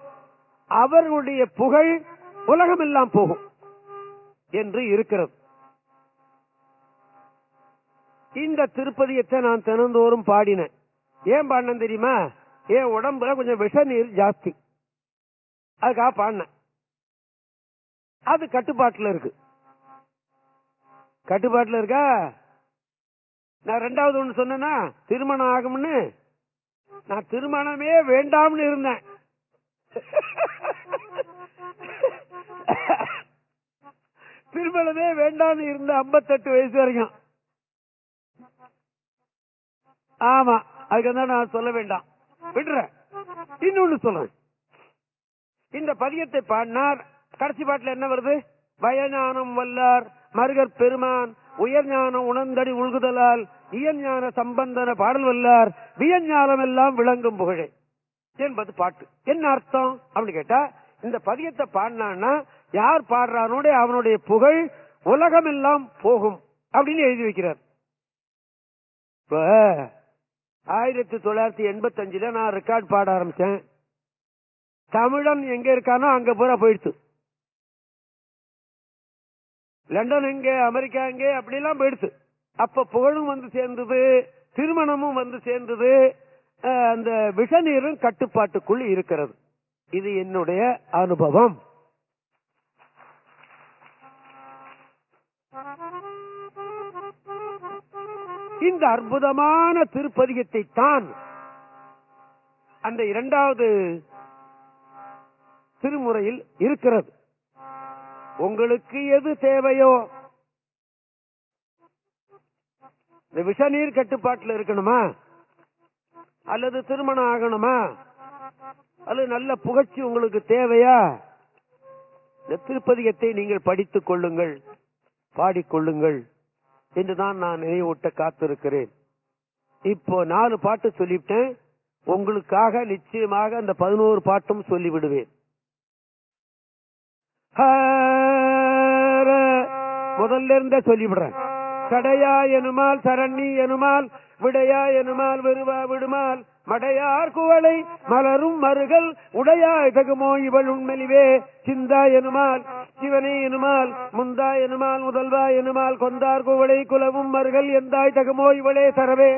அவர்களுடைய புகழ் உலகமெல்லாம் போகும் என்று இருக்கிறது. இந்த திருப்பதியத்தை நான் தினந்தோறும் பாடினேன். ஏன் பாடினேன் தெரியுமா? என் உடம்புல கொஞ்சம் விஷ நீர் ஜாஸ்தி. அதுக்காக பாடினேன். அது கட்டுப்பாட்டுல இருக்கு. கட்டுப்பாட்டுல இருக்கா? நான் ரெண்டாவது ஒண்ணு சொன்னேன்னா திருமணம் ஆகும்னு. நான் திருமணமே வேண்டாம்னு இருந்தேன். திருமணமே வேண்டாம்னு இருந்த 58 வயசு வரைக்கும். ஆமா அதுக்கு நான் சொல்ல வேண்டாம். விடுறேன் இன்னொன்னு சொல்றேன். இந்த பதியத்தை பாடினார் கடைசி பாட்டுல என்ன வருது? பயஞானம் வல்லார். மருகர் பெருமான் உயர் ஞானம் உணர்ந்தடி உள்குதலால் இயஞான சம்பந்தன பாடல் வல்லார் வியஞ்ஞானம் எல்லாம் விளங்கும் புகழே என்பது பாட்டு. என்ன அர்த்தம்? அப்படின்னு கேட்டா இந்த பதியத்தை பாடினான்னா யார் பாடுறானோட அவனுடைய புகழ் உலகம் எல்லாம் போகும் அப்படின்னு எழுதி வைக்கிறார். இப்ப ஆயிரத்தி தொள்ளாயிரத்தி எண்பத்தி அஞ்சுல நான் ரெக்கார்ட் பாட ஆரம்பிச்சேன். தமிழன் எங்க இருக்கானோ அங்க பூரா போயிடுச்சு லண்டன் எங்க அமெரிக்கா எங்க அப்படிலாம் போயிடுச்சு. அப்ப புகழும் வந்து சேர்ந்தது திருமணமும் வந்து சேர்ந்தது அந்த விஷ நீரும் கட்டுப்பாட்டுக்குள் இருக்கிறது. இது என்னுடைய அனுபவம். இந்த அற்புதமான திருப்பதிகத்தை தான் அந்த இரண்டாவது திருமுறையில் இருக்கிறது. உங்களுக்கு எது தேவையோ? இந்த விஷ நீர் கட்டுப்பாட்டில் இருக்கணுமா? அல்லது திருமணம் ஆகணுமா? அல்லது நல்ல புகழ்ச்சி உங்களுக்கு தேவையா? இந்த திருப்பதிகத்தை நீங்கள் படித்துக் கொள்ளுங்கள் பாடிக்கொள்ளுங்கள் என்றுதான் நான் நினைவூட்ட காத்திருக்கிறேன். இப்போ நாலு பாட்டு சொல்லிவிட்டேன். உங்களுக்காக நிச்சயமாக அந்த பதினோரு பாட்டும் சொல்லிவிடுவேன். முதல்ல இருந்தே சொல்லிவிடுறேன். கடையா எனுமால் சரண்ணி எனுமால் விடையா எனுமால் வெறுவா விடுமால் மடையார் குவளை மலரும் மருகல் உடையாய் தகுமோ இவள் உண்மெலிவே சிந்தா எனுமால் சிவனே எனுமால் முந்தா எனுமால் முதல்வா எனுமால் கொந்தார் குவளை குலவும் மருகல் எந்தாய் தகுமோ இவளே சரவே.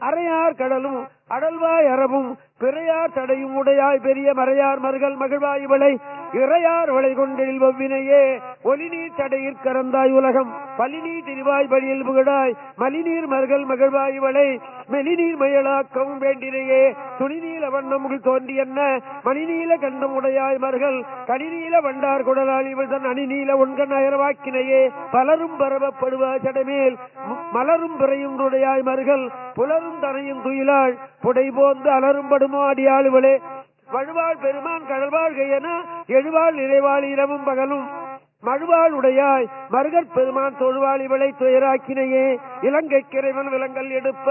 அறையார் கடலும் அடல்வாய் அரவும் பிறையார் தடையும் உடையாய் பெரிய மறையார் மருகல் மகிழ்வாய் இவளை இறையார் வளை கொண்டில் ஒவ்வினையே ஒலிநீர் தடையிற் கறந்தாய் உலகம். பலிநீர் திரிவாய் பலியில் புகழாய். மலிநீர் மருகள் மகிழ்வாய் வளை மெலிநீர் மயலாக்கவும் வேண்டினையே. துணிநீல வண்ணமுகில் தோன்றி என்ன? மணிநீல கண்டம் உடையாய் மருகள். கனிநீல வண்டார் குடலால் இவள் தன் அணிநீல உண்கண் அயரவாக்கினையே. பலரும் பரவப்படுவாய் சடமேல் மலரும் பிறையும் உடையாய் மருகல் புலரும் தனையும் துயிலாள் புடை போந்து அலரும்படுமோ அடியாளுவளே வழுவாள் பெருமான் கடல்வாழ் கையன எழுவாள் நிறைவாள் இரவும் பகலும். மழுவாள் உடையாய் மருகற் பெருமான் தொழுவாள் இவளை துயராக்கினையே இலங்கை கிரைவன் விலங்கல் எடுப்ப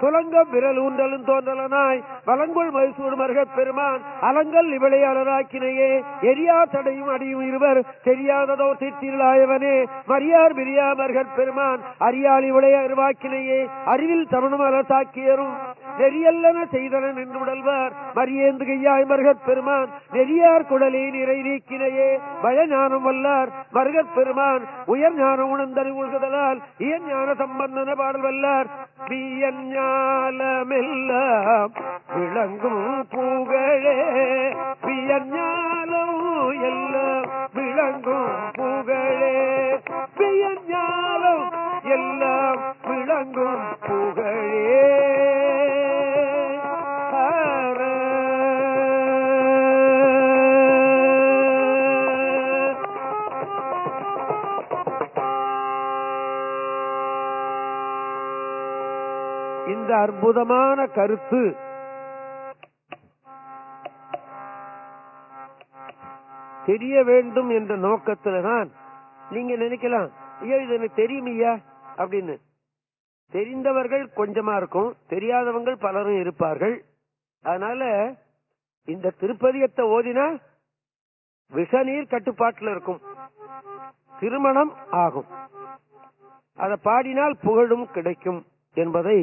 துலங்கம் விரல் ஊன்றலும் தோன்றலனாய் வலங்குள் மைசூர் மருகப் பெருமான் அலங்கல் இவளை அலராக்கினையே எரியா தடையும் அடியும் இருவர் தெரியாததோ திட்டிலாயவனே மரியார் பிரியா மருகற் பெருமான் அறியாள் இவளை அருவாக்கினையே அறிவில் தமிழும் அரசாக்கியரும். நெறியல்லன செய்தன நின்று உடல்வார் மரியேந்து கையாய் மருகற் பெருமான் நெறியார் குடலை நிறை நீக்கினையே பயஞானம் வல்லார் மருகற் பெருமான் உயர் ஞான உணர்ந்தறி உள்குதலால் இயன் ஞான சம்பந்தன பாடல் வல்லார். பியஞ்ஞாலமெல்லாம் விளங்கும் புகழே. பியஞ்ஞாலம் எல்லாம் விளங்கும் புகழே. பியஞ்ஞாலம் எல்லாம் விளங்கும் புகழே. இது அற்புதமான கருத்து. தெரிய வேண்டும் என்ற நோக்கத்துல தான் நீங்க நினைக்கலாம் ஐயோ இது எனக்கு தெரியும் ஐயா அப்படின்னு. தெரிந்தவர்கள் கொஞ்சமா இருக்கும் தெரியாதவங்க பலரும் இருப்பார்கள். அதனால இந்த திருப்பதியத்தை ஓதினா விஷநீர் கட்டுப்பாட்டில் இருக்கும். திருமணம் ஆகும். அதை பாடினால் புகழும் கிடைக்கும் என்பதை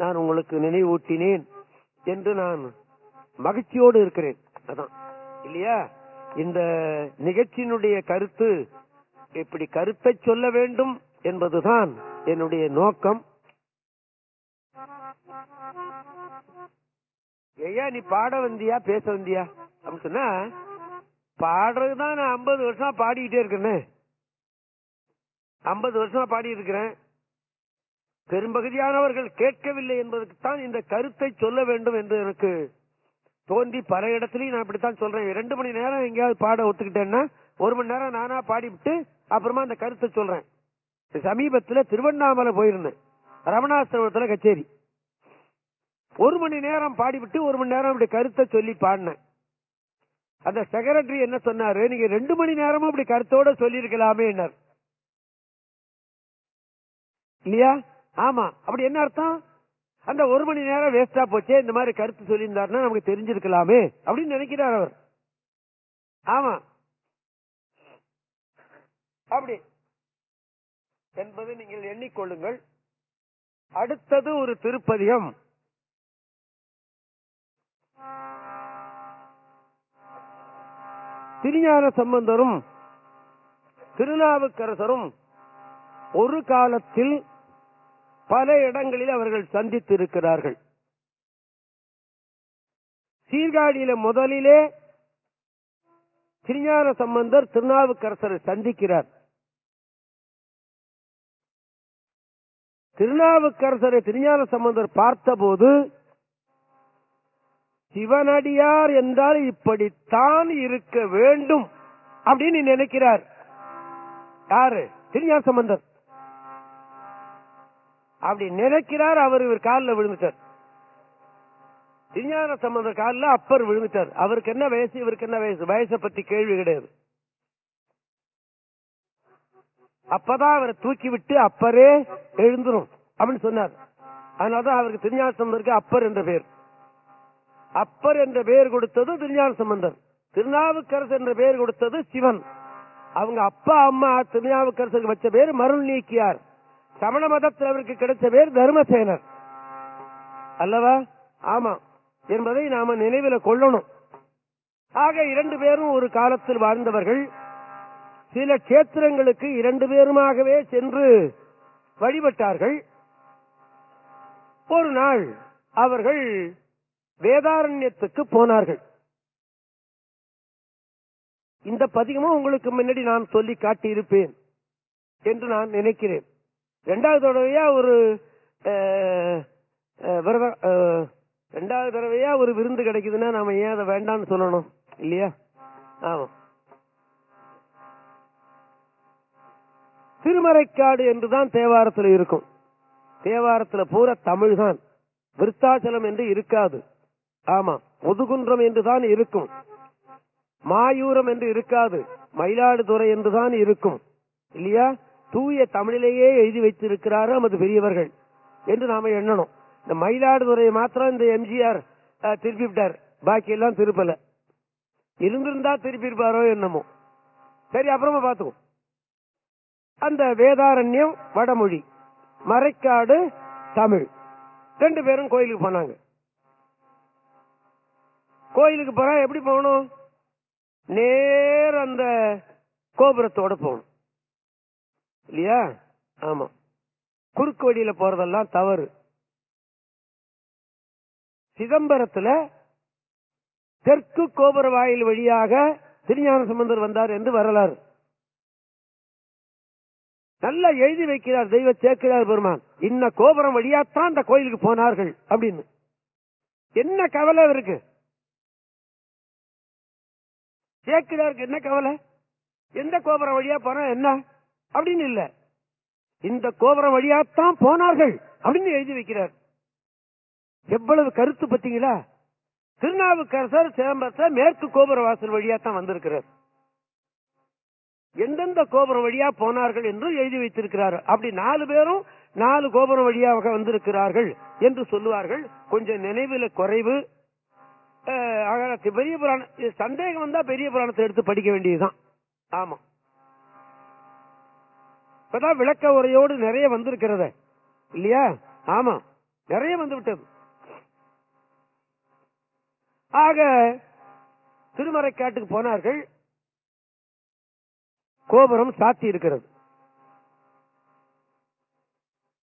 நான் உங்களுக்கு நினைவூட்டினேன் என்று நான் மகிழ்ச்சியோடு இருக்கிறேன். அதான். இல்லையா? இந்த நிகழ்ச்சியினுடைய கருத்து இப்படி கருத்தை சொல்ல வேண்டும் என்பதுதான் என்னுடைய நோக்கம். ஐயா நீ பாட வந்தியா? பேச வந்தியா? அப்படின்னு சொன்னா பாடுறதுதான் நான் ஐம்பது வருஷமா பாடிக்கிட்டே இருக்கேன்னு ஐம்பது வருஷமா பாடி இருக்கிறேன். பெரும்பகுதியானவர்கள் கேட்கவில்லை என்பதற்குத்தான் இந்த கருத்தை சொல்ல வேண்டும் என்று எனக்கு தோன்றி பல இடத்துலயும் நான் இப்படித்தான் சொல்றேன். ரெண்டு மணி நேரம் எங்கேயாவது பாட ஒத்துக்கிட்டேன்னா ஒரு மணி நேரம் நானா பாடிவிட்டு அப்புறமா அந்த கருத்தை சொல்றேன். சமீபத்துல திருவண்ணாமலை போயிருந்தேன். ரமணாசிரமத்துல கச்சேரி. ஒரு மணி நேரம் பாடிவிட்டு ஒரு மணி நேரம் இப்படி கருத்தை சொல்லி பாடினேன். அந்த செக்ரட்டரி என்ன சொன்னாரு? நீங்க ரெண்டு மணி நேரமும் இப்படி கருத்தோட சொல்லி இருக்கலாமே இல்லையா? ஆமா. அப்படி என்ன அர்த்தம்? அந்த ஒரு மணி நேரம் வேஸ்டா போச்சே இந்த மாதிரி கருத்து சொல்லியிருந்தாருன்னா நமக்கு தெரிஞ்சிருக்கலாமே அப்படின்னு நினைக்கிறார் அவர். ஆமா. அப்படி. என்பதை நீங்கள் எண்ணிக்கொள்ளுங்கள். அடுத்தது ஒரு திருப்பதியம் திருஞான சம்பந்தரும் திருநாவுக்கரசரும் ஒரு காலத்தில் பல இடங்களில் அவர்கள் சந்தித்து இருக்கிறார்கள் சீர்காழியில முதலிலே திருஞான சம்பந்தர் திருநாவுக்கரசரை சந்திக்கிறார். திருநாவுக்கரசரை திருஞான சம்பந்தர் பார்த்தபோது சிவனடியார் என்றால் இப்படித்தான் இருக்க வேண்டும் அப்படின்னு நினைக்கிறார். யாரு? திருஞான சம்பந்தர். அப்படி நினைக்கிறார் அவர் இவர் காலில் விழுந்துட்டார். விஞ்ஞான சம்பந்த காலில் அப்பர் விழுந்துட்டார். அவருக்கு என்ன வயசு? இவருக்கு என்ன வயசு? வயசை பத்தி கேள்வி கிடையாது. அப்பதான் அவரை தூக்கி விட்டு அப்பரே எழுந்துரும் அப்படின்னு சொன்னார். அதனாலதான் அவருக்கு திருஞான சம்பந்தருக்கு அப்பர் என்ற பேர். அப்பர் என்ற பெயர் கொடுத்தது திருஞான சம்பந்தர். திருநாவுக்கரசு என்ற பெயர் கொடுத்தது சிவன். அவங்க அப்பா அம்மா திருநாவுக்கரசருக்கு வச்ச பேர் மருள் நீக்கியார் சமண மதத்தில் அவருக்கு கிடைச்ச பேர் தர்மசேனர். அல்லவா? ஆமா. என்பதை நாம நினைவில் கொள்ளணும். ஆக இரண்டு பேரும் ஒரு காலத்தில் வாழ்ந்தவர்கள். சில கேத்திரங்களுக்கு இரண்டு பேருமாகவே சென்று வழிபட்டார்கள். ஒரு நாள் அவர்கள் வேதாரண்யத்துக்கு போனார்கள். இந்த பதிகமும் உங்களுக்கு முன்னாடி நான் சொல்லி காட்டியிருப்பேன் என்று நான் நினைக்கிறேன். ரெண்டாவது தடவையா ஒரு ரெண்டாவது தடவையா ஒரு விருந்து கிடைக்குதுன்னா நாம ஏன் அதை வேண்டாம்னு சொல்லணும்? இல்லையா? ஆமா. திருமறைக்காடு என்றுதான் தேவாரத்தில் இருக்கும். தேவாரத்துல பூரா தமிழ் தான். விருத்தாச்சலம் என்று இருக்காது. ஆமா. முதுகுன்றம் என்றுதான் இருக்கும். மாயூரம் என்று இருக்காது. மயிலாடுதுறை என்றுதான் இருக்கும். இல்லையா? தூய தமிழிலேயே எழுதி வைத்திருக்கிறார்கள் நமது பெரியவர்கள் என்று நாம எண்ணணும். இந்த மயிலாடுதுறையை மாத்திரம் இந்த எம்ஜிஆர் திருப்பி விட்டார் பாக்கி எல்லாம் திருப்பல. இருந்திருந்தா திருப்பி இருப்பாரோ என்னமோ. சரி அப்புறமா பாத்துக்கோ அந்த வேதாரண்யம் வடமொழி மறைக்காடு தமிழ். ரெண்டு பேரும் கோயிலுக்கு போனாங்க. கோயிலுக்கு போறா எப்படி போகணும்? நேர அந்த கோபுரத்தோட போகணும். இல்லையா? ஆமா. குறுக்கு வழியில போறதெல்லாம் தவறு. சிதம்பரத்துல தெற்கு கோபுர வாயில் வழியாக திருஞான சம்பந்தர் வந்தார் என்று வரலாறு. நல்லா எழுதி வைக்கிறார் தெய்வ சேர்க்கிறார் பெருமான் இன்ன கோபுரம் வழியாத்தான் அந்த கோயிலுக்கு போனார்கள் அப்படின்னு. என்ன கவலை இருக்கு சேர்க்கிறாருக்கு என்ன கவலை? எந்த கோபுரம் வழியா போனா என்ன? அப்படின்னு இல்ல. இந்த கோபுரம் வழியாத்தான் போனார்கள் அப்படின்னு எழுதி வைக்கிறார். எவ்வளவு கருத்து பத்தீங்களா திருநாவுக்கரசர் சிதம்பரத்தை மேற்கு கோபுர வாசல் வழியாத்தான் வந்திருக்கிறார். எந்தெந்த கோபுரம் வழியா போனார்கள் என்று எழுதி வைத்திருக்கிறார். அப்படி நாலு பேரும் நாலு கோபுரம் வழியாக வந்திருக்கிறார்கள் என்று சொல்லுவார்கள். கொஞ்சம் நினைவில் குறைவு. பெரிய புராணம் சந்தேகம் வந்தா பெரிய புராணத்தை எடுத்து படிக்க வேண்டியதுதான். ஆமா. இப்பதான் விளக்க உரையோடு நிறைய வந்திருக்கிறத. இல்லையா? ஆமா. நிறைய வந்து விட்டது. ஆக திருமறைக்காட்டுக்கு போனார்கள். கோபுரம் சாத்தி இருக்கிறது.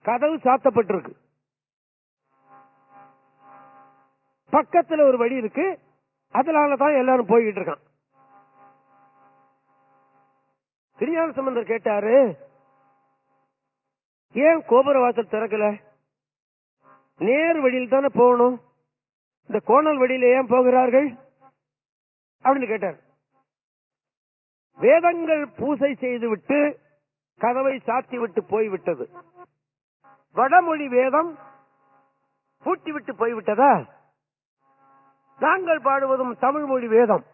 கதவு சாத்தப்பட்டிருக்கு. பக்கத்துல ஒரு வழி இருக்கு. அதனாலதான் எல்லாரும் போய்கிட்டு இருக்கான். திருஞான சம்பந்தர் கேட்டாரு ஏன் கோபுர வாசல் திறக்கல? நேர் வழியில் தானே போகணும். இந்த கோணல் வழியில ஏன் போகிறார்கள்? அப்படின்னு கேட்டார். வேதங்கள் பூசை செய்துவிட்டு கதவை சாத்தி விட்டு போய்விட்டது. வடமொழி வேதம் பூட்டி விட்டு போய்விட்டதா? நாங்கள் பாடுவதும் தமிழ் மொழி வேதம்.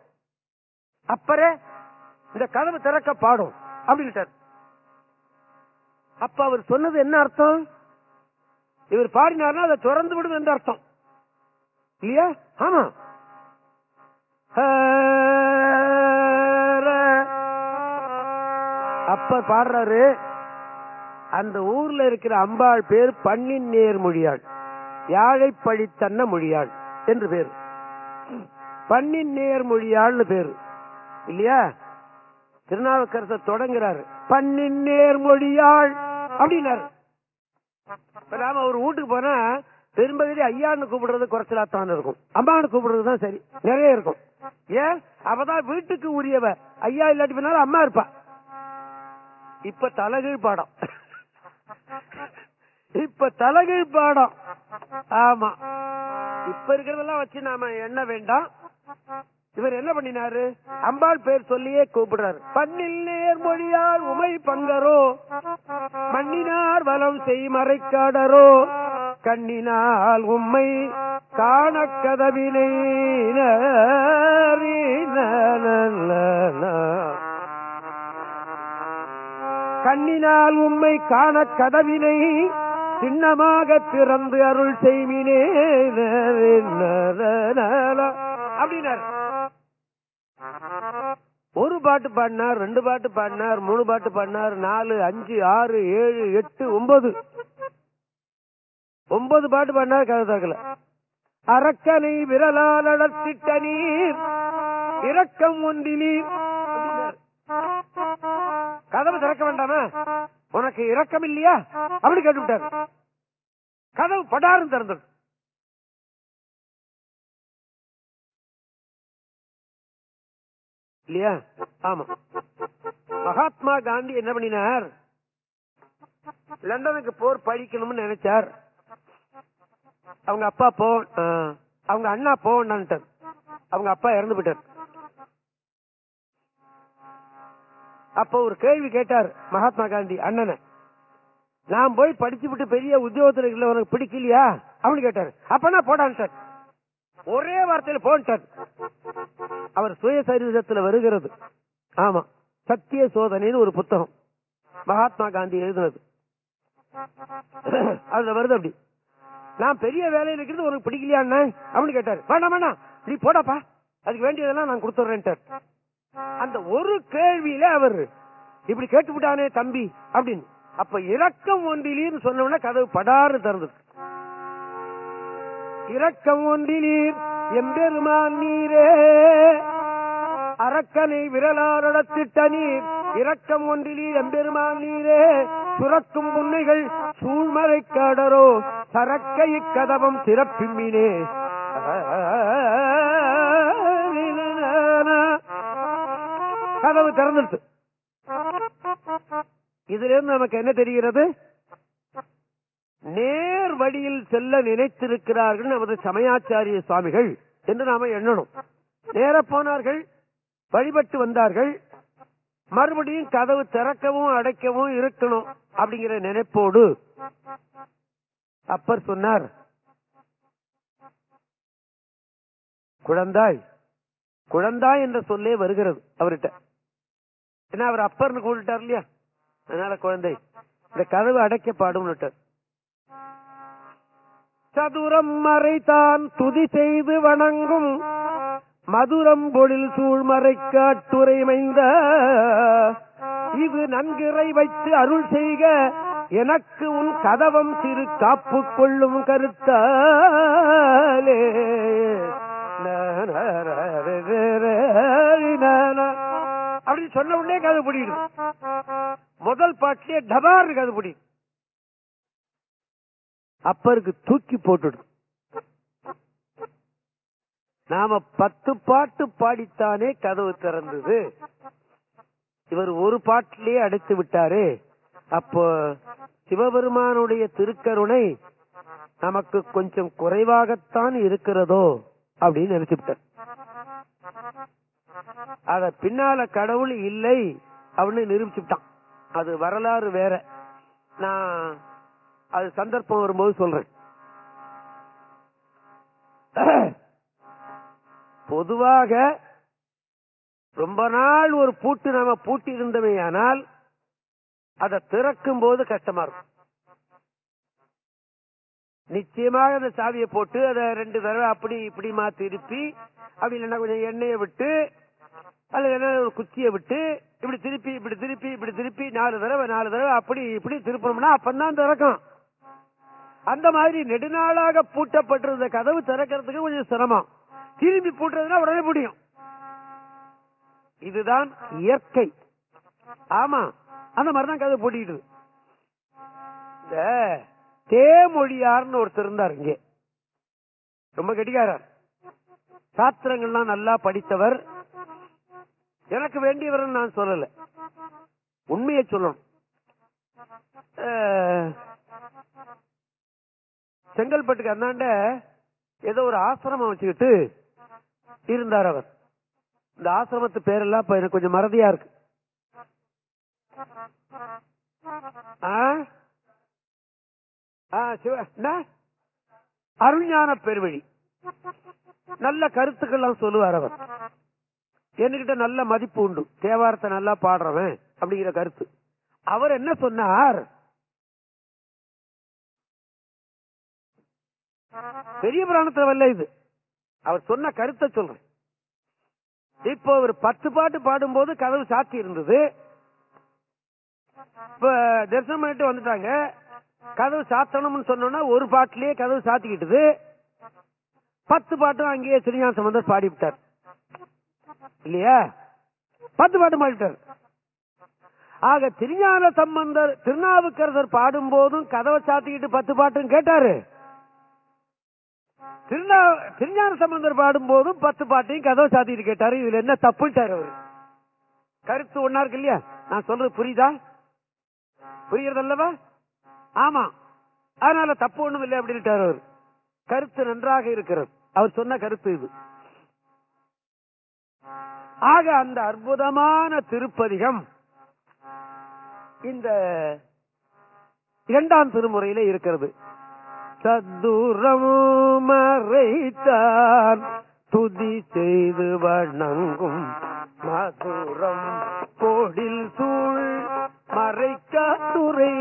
அப்பரே இந்த கதவு திறக்க பாடும் அப்படின்ட்டார் அப்ப அவர் சொன்னது என்ன அர்த்தம்? இவர் பாடினார்னா அதை திறந்து விடும் என்று அர்த்தம். இல்லையா? ஆமா. அப்ப பாடுறாரு அந்த ஊர்ல இருக்கிற அம்பாள் பேர் பண்ணின் நேர் மொழியாள். யாழை பழித்தன்ன மொழியாள் என்று பேர். பண்ணின் நேர் மொழியாள்னு பேரு. இல்லையா? திருநாவுக்கரசர் தொடங்குறாரு. பண்ணின் நேர் மொழியாள். அப்படின்னாரு. இப்ப நாம ஒரு வீட்டுக்கு போனா பெரும்பகுதி ஐயான்னு கூப்பிடுறது குறைச்சலாத்தான் இருக்கும். அம்மான்னு கூப்பிடுறதுதான் சரி. நிறைய இருக்கும். ஏன்? அவதான் வீட்டுக்கு உரியவ. ஐயா இல்லாட்டி பின்னாலும் அம்மா இருப்பா. இப்ப தலகீழ் பாடம். இப்ப தலகீழ் பாடம். ஆமா. இப்ப இருக்கிறதெல்லாம் வச்சு நாம என்ன வேண்டாம்? இவர் என்ன பண்ணினாரு? அம்பாள் பேர் சொல்லியே கூப்பிடுறாரு. பண்ணில் நேர் மொழியால் உமை பங்கரோ மண்ணினார் வலம் செய் மறைக்காடரோ கண்ணினால் உம்மை காண கதவினை கண்ணினால் உம்மை காண கதவினை சின்னமாக திறந்து அருள் செய்மினே அப்படின்னாரு. பாட்டு பாடினார் ரெண்டு பாட்டு பாடினார் மூணு பாட்டு பாடினார் நாலு அஞ்சு ஆறு ஏழு எட்டு ஒன்பது. ஒன்பது பாட்டு பாடினார் கதை திறக்கல. அரக்கனை விரலால் அடத்திட்ட நீர் இரக்கம் ஒன்றினீர் கதவு திறக்க வேண்டாமா? உனக்கு இரக்கம் இல்லையா அப்படி கேட்டு விட்டார் கதவு படாரும் திறந்தது. இல்லையா? ஆமா. மகாத்மா காந்தி என்ன பண்ணினார்? லண்டனுக்கு போர் படிக்கணும்னு நினைச்சார். அவங்க அப்பா போ அவங்க அண்ணா போண்டான்ட்டார் அவங்க அப்பா இறந்து போயிட்டார். அப்ப ஒரு கேள்வி கேட்டார் மகாத்மா காந்தி அண்ணனை நான் போய் படிச்சு விட்டு பெரிய உத்தியோகத்தில் இருக்கல உனக்கு பிடிக்கலையா? அப்படின்னு கேட்டாரு. அப்பனா போடான்ட்டார். ஒரே வார்த்தையில போன்ட்டார் அவர் சுயசரிதத்துல வருகிறது. ஆமா. சத்திய சோதனைன்னு ஒரு புத்தகம். மகாத்மா காந்தி எழுதினது. அதுல வருது அப்படி. நான் பெரிய வேலையில இருக்கிறது உனக்கு பிடிக்கலையா அப்படின்னு கேட்டாரு. வேண்டாம் வேண்டாம். நீ போடாப்பா. அதுக்கு வேண்டியதெல்லாம் நான் கொடுத்துறேன்ட்டார் அந்த ஒரு கேள்வியில அவர் இப்படி கேட்டு விட்டானே தம்பி அப்படின்னு. அப்ப இரக்கம் ஒன்றிலீர்னு சொன்ன கதவு படாறு திறந்தது இரக்கம் ஒன்றிலீர் எம்பெருமான் நீரே. அரக்கனை விரலாரடத்திட்ட நீர் இரக்கம் ஒன்றிலீர் எம்பெருமான் நீரே. சுரக்கும் புன்னைகள் சூழ்மறை காடரோ சரக்கை கதவம் திறப்பிம்மினே கதவு திறந்துடுச்சு இதுல இருந்து நமக்கு என்ன தெரிகிறது? நேர் வழியில் செல்ல நினைத்திருக்கிறார்கள் நமது சமயாச்சாரிய சுவாமிகள் என்று நாம எண்ணணும். நேர போனார்கள் வழிபட்டு வந்தார்கள். மறுபடியும் கதவு திறக்கவும் அடைக்கவும் இருக்கணும் அப்படிங்கிற நினைப்போடு அப்பர் சொன்னார் குழந்தாய் குழந்தாய் என்ற சொல்லே வருகிறது அவர்கிட்ட. ஏன்னா அவர் அப்பர்னு கூப்பிட்டார் இல்லையா? அதனால குழந்தை இந்த கதவு அடைக்க பாடும் சதுரம் மறைத்தான் துதி செய்து வணங்கும். மதுரம் பொழில் சூழ்மறை காட்டுரைமைந்த இது நன்கிறை வைத்து அருள் செய்க. எனக்கு உன் கதவம் சிறு காப்பு கொள்ளும் கருத்தாலே. அப்படின்னு சொன்ன உடனே கதை பிடிக்கும் முதல் பாட்டிலே டபார் கதை பிடிக்கும் அப்பருக்கு தூக்கி போட்டுடும் நாம பத்து பாட்டு பாடித்தானே கதவு திறந்தது. இவர் ஒரு பாட்டிலேயே அடைத்து விட்டாரு. அப்போ சிவபெருமானுடைய திருக்கருணை நமக்கு கொஞ்சம் குறைவாகத்தான் இருக்கிறதோ அப்படின்னு நினைச்சுட்டார் அத பின்னால கடவுள் இல்லை அப்படின்னு நிரூபிச்சுட்டான் அது வரலாறு வேற. நான் அது சந்தர்ப்பம் வரும்போது சொல்றேன். பொதுவாக ரொம்ப நாள் ஒரு பூட்டு நாம பூட்டி இருந்தமே ஆனால் அதை திறக்கும் போது கஷ்டமா இருக்கும். நிச்சயமாக அந்த சாவியை போட்டு அதை ரெண்டு தடவை அப்படி இப்படிமா திருப்பி அப்படி இல்லைன்னா கொஞ்சம் எண்ணெயை விட்டு அல்லது என்ன ஒரு குச்சியை விட்டு இப்படி திருப்பி இப்படி திருப்பி இப்படி திருப்பி நாலு தடவை நாலு தடவை அப்படி இப்படி திருப்பணும்னா அப்பந்தான் திறக்கும். அந்த மாதிரி நெடுநாளாக பூட்டப்பட்டிருந்த கதவு திறக்கிறதுக்கு கொஞ்சம் சிரமம். திரும்பி பூட்டுறதுனா உடனே முடியும் இதுதான் இயற்கை. ஆமா அந்த மாதிரிதான் கதை பூட்டிட்டு இந்த தேமொழியார்னு ஒருத்தர் இருந்தார் இங்கே. ரொம்ப கெட்டிக்காரர். சாஸ்திரங்கள்லாம் நல்லா படித்தவர். எனக்கு வேண்டியவர் நான் சொல்லல. உண்மையை சொல்லணும். செங்கல்பட்டுக்கு அந்தாண்ட ஏதோ ஒரு ஆசிரமம் வச்சுக்கிட்டு இருந்தார் அவர். இந்த ஆசிரமத்து பேரெல்லாம் இப்ப எனக்கு கொஞ்சம் மறதியா இருக்கு. ஆ? ஆ, என்ன? பெருவழி. நல்ல கருத்துக்கள்லாம் சொல்லுவார் அவர். என்கிட்ட நல்ல மதிப்பு உண்டு. தேவாரத்தை நல்லா பாடுறவன் அப்படிங்கிற கருத்து. அவர் என்ன சொன்னார்? பெரிய புராணத்துல வரல இது. அவர் சொன்ன கருத்தை சொல்றேன். இப்போ ஒரு பத்து பாட்டு பாடும்போது கதவு சாத்தி இருந்தது. இப்ப தரிசனம் பண்ணிட்டு வந்துட்டாங்க. கதவு சாத்தணும்னு சொன்னோம்னா ஒரு பாட்டிலேயே கதவு சாத்திக்கிட்டது. பத்து பாட்டும் அங்கேயே ஸ்ரீஞான சம்பந்தர் பாடிவிட்டார். இல்லையா? பத்து பாட்டு பாடிட்டார். ஆக திருஞான சம்பந்தர் திருநாவுக்கரசர் பாடும் போதும் கதவை சாத்திக்கிட்டு பத்து பாட்டும் கேட்டாரு. திருநா திருஞான சம்பந்தர் பாடும் போதும் பத்து பாட்டையும் கதவை சாத்திட்டு கேட்டாரு. இதுல என்ன தப்புட்டாரு அவரு. கருத்து ஒன்னா இருக்கு இல்லையா? நான் சொல்றது புரியுதா? புரியுறது அல்லவா ஆமா. அதனால தப்பு ஒண்ணும் இல்லை அப்படின்ட்டாரு அவர். கருத்து நன்றாக இருக்கிறது. அவர் சொன்ன கருத்து இது. ஆக அந்த அற்புதமான திருப்பதிகம் இந்த இரண்டாம் திருமுறையில இருக்கிறது. சத்துரமு மறைத்தான். துதி செய்து வணங்கும் மதுரம் கோடில் சூழ் மறைக்காத்துறை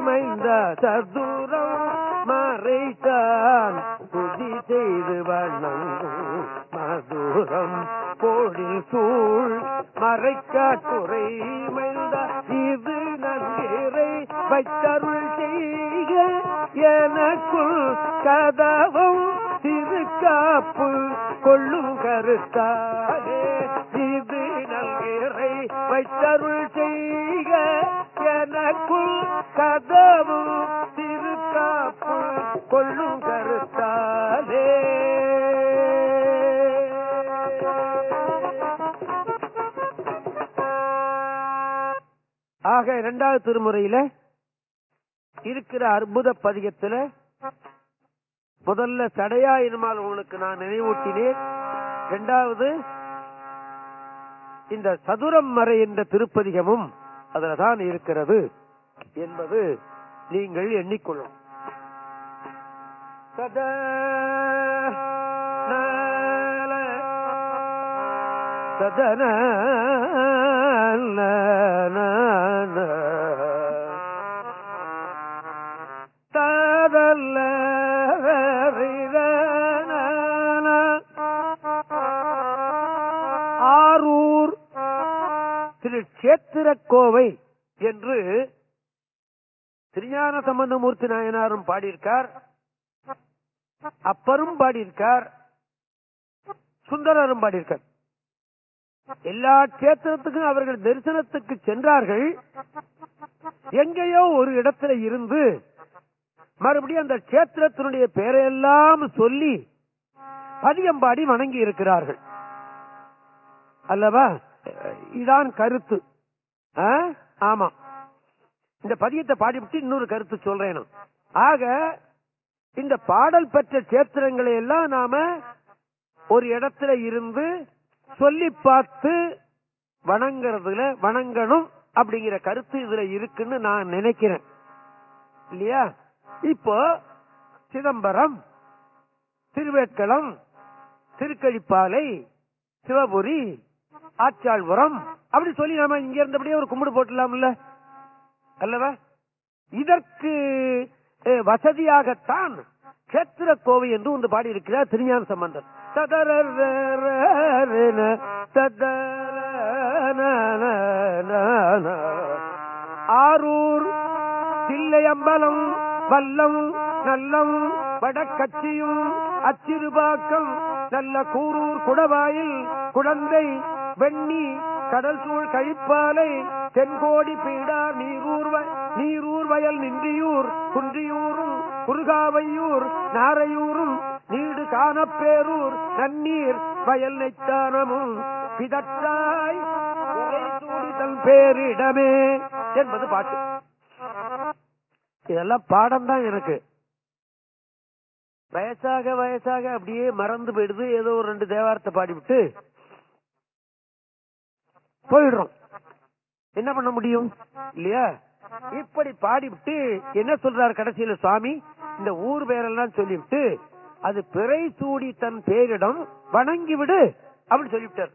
மைந்த சதுரம் மறைத்தான். துதி செய்து வணங்கும் மதுரம் கோடில் சூழ் மறைக்காட்டுரை மைந்த இது நன்கிறை வைத்தருள் செய்ய எனக்குள் கதவும் திருக்காப்பு கொள்ளும் கருத்தாலே இது நல்கிறை வைத்தருள் செய்ய எனக்குள் கதவும் திருக்காப்பு கொள்ளும் கருத்தாலே ஆக இரண்டாவது திருமுறையில இருக்கிற அற்புத பதிகத்துல முதல்ல தடையா இருமால் உங்களுக்கு நான் நினைவூட்டினேன். இரண்டாவது இந்த சதுரம் மறை என்ற திருப்பதிகமும் அதுலதான் இருக்கிறது என்பது நீங்கள் எண்ணிக்கொள்ளும் சத ததன தல்ல ஆரூர் திரு சேத்திரக்கோவை என்று திருஞான சம்பந்தமூர்த்தி நாயனாரும் பாடியிருக்கார். அப்பரும் பாடியிருக்கார். சுந்தரரும் பாடியிருக்கார். எல்லா கேத்திரத்துக்கும் அவர்கள் தரிசனத்துக்கு சென்றார்கள். எங்கேயோ ஒரு இடத்துல இருந்து மறுபடியும் அந்த கேத்திரத்தினுடைய பெயரையெல்லாம் சொல்லி பதியம்பாடி வணங்கி இருக்கிறார்கள். அல்லவா? இதான் கருத்து. ஆமா. இந்த பதியத்தை பாடிவிட்டு இன்னொரு கருத்து சொல்றேன். ஆக இந்த பாடல் பெற்ற சேத்திரங்களை எல்லாம் நாம ஒரு இடத்துல இருந்து சொல்லி பார்த்து வணங்குறதுல வணங்கணும் அப்படிங்கிற கருத்து இதுல இருக்குன்னு நான் நினைக்கிறேன். இல்லையா? இப்போ சிதம்பரம் திருவேட்களம் திருக்கழிப்பாலை சிவபுரி ஆச்சாள்புரம் அப்படி சொல்லி நாம இங்க இருந்தபடியே ஒரு கும்பிடு போட்டுலாம்ல அல்லவா? இதற்கு வசதியாகத்தான் கேத்திர கோவை என்று ஒன்று பாடி இருக்கிறார் திருஞான சம்பந்தன் ததரரரரன, ததரனனனன. ஆரூர் தில்லையம்பலம் வல்லம் நல்லம் வடக்கச்சியும் அச்சிறுபாக்கம் நல்ல கூரூர் குடவாயில் குழந்தை வெண்ணி கடல் சூழ் கழிப்பாலை தென்கோடி பீடா நீரூர் நீரூர் வயல் நின்றியூர் குன்றியூரும் குறுகாவையூர் நாரையூரும் நீடு காணப்பேரூர் தண்ணீர் வயல் நெச்சானமும் பிதற்றாய் தன் பேரிடமே என்பது பாட்டு. இதெல்லாம் பாடம் தான் எனக்கு. வயசாக வயசாக அப்படியே மறந்து போயிடுது. ஏதோ ஒரு ரெண்டு தேவாரத்தை பாடிவிட்டு போயிடுறோம். என்ன பண்ண முடியும்? இல்லையா? இப்படி பாடிவிட்டு என்ன சொல்றாரு கடைசியில சுவாமி? இந்த ஊர் பேரெல்லாம் சொல்லிவிட்டு அது பிறை சூடி தன் பேரிடம் வணங்கிவிடு அப்படின்னு சொல்லிவிட்டார்.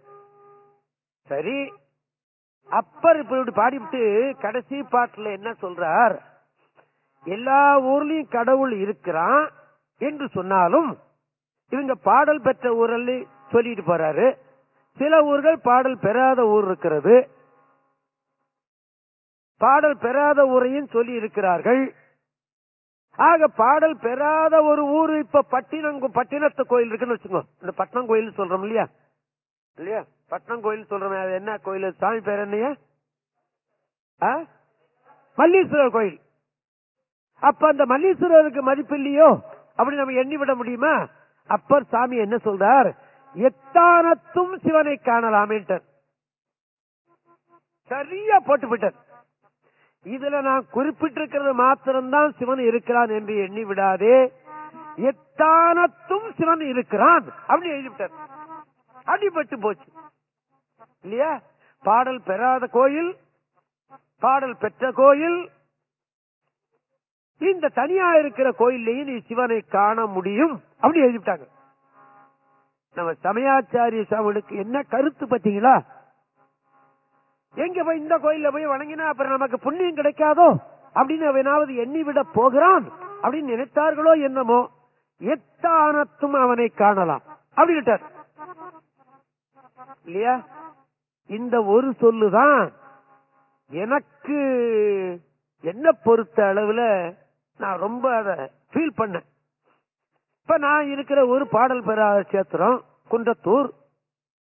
சரி அப்பர் இப்படி பாடிவிட்டு கடைசி பாட்டுல என்ன சொல்றார்? எல்லா ஊர்லயும் கடவுள் இருக்கிறான் என்று சொன்னாலும் இவங்க பாடல் பெற்ற ஊரில் சொல்லிட்டு போறாரு. சில ஊர்கள் பாடல் பெறாத ஊர் இருக்கிறது. பாடல் பெறாத ஊரையும் சொல்லி இருக்கிறார்கள். ஆக பாடல் பெறாத ஒரு ஊர் இப்ப பட்டினம் பட்டினத்து கோயில் இருக்குன்னு வச்சுக்கோ. இந்த பட்டினம் கோயில் சொல்றோம் இல்லையா? இல்லையா? பட்டினம் கோயில் சொல்றோம் அது என்ன கோயில்? சாமி பேர் என்னையா? ஆ? மல்லீஸ்வரர் கோயில். அப்ப அந்த மல்லீஸ்வரருக்கு மதிப்பு இல்லையோ? அப்படி நம்ம எண்ணி விட முடியுமா? அப்பர் சாமி என்ன சொல்றார்? எத்தானத்தும் சிவனை காணலாமேன்ட்டார். சரியா போட்டு விட்டார் இதுல நான் குறிப்பிட்டிருக்கிறது மாத்திரம்தான் சிவன் இருக்கிறான் என்று எண்ணி விடாதே. எத்தானத்தும் சிவன் இருக்கிறான். அப்படின்னு எழுதிவிட்டார். அடிபட்டு போச்சு. இல்லையா? பாடல் பெறாத கோயில் பாடல் பெற்ற கோயில் இந்த தனியா இருக்கிற கோயில்லையும் நீ சிவனை காண முடியும். அப்படி எழுதிவிட்டாங்க. நம்ம சமயாச்சாரிய சாமிகளுக்கு என்ன கருத்து பார்த்தீங்களா? எங்க போய் இந்த கோயில்ல போய் வணங்கினா அப்புறம் நமக்கு புண்ணியம் கிடைக்காதோ? அப்படின்னு அவனாவது எண்ணி விட போகிறான் அப்படின்னு நினைத்தார்களோ என்னமோ? எத்தானத்தும் அவனை காணலாம். அப்படின்ட்டார் இல்லையா? இந்த ஒரு சொல்லுதான் எனக்கு என்ன பொறுத்த அளவுல நான் ரொம்ப அத ஃபீல் பண்ணேன். இப்ப நான் இருக்கிற ஒரு பாடல் பெறாத சேத்திரம் குன்றத்தூர்.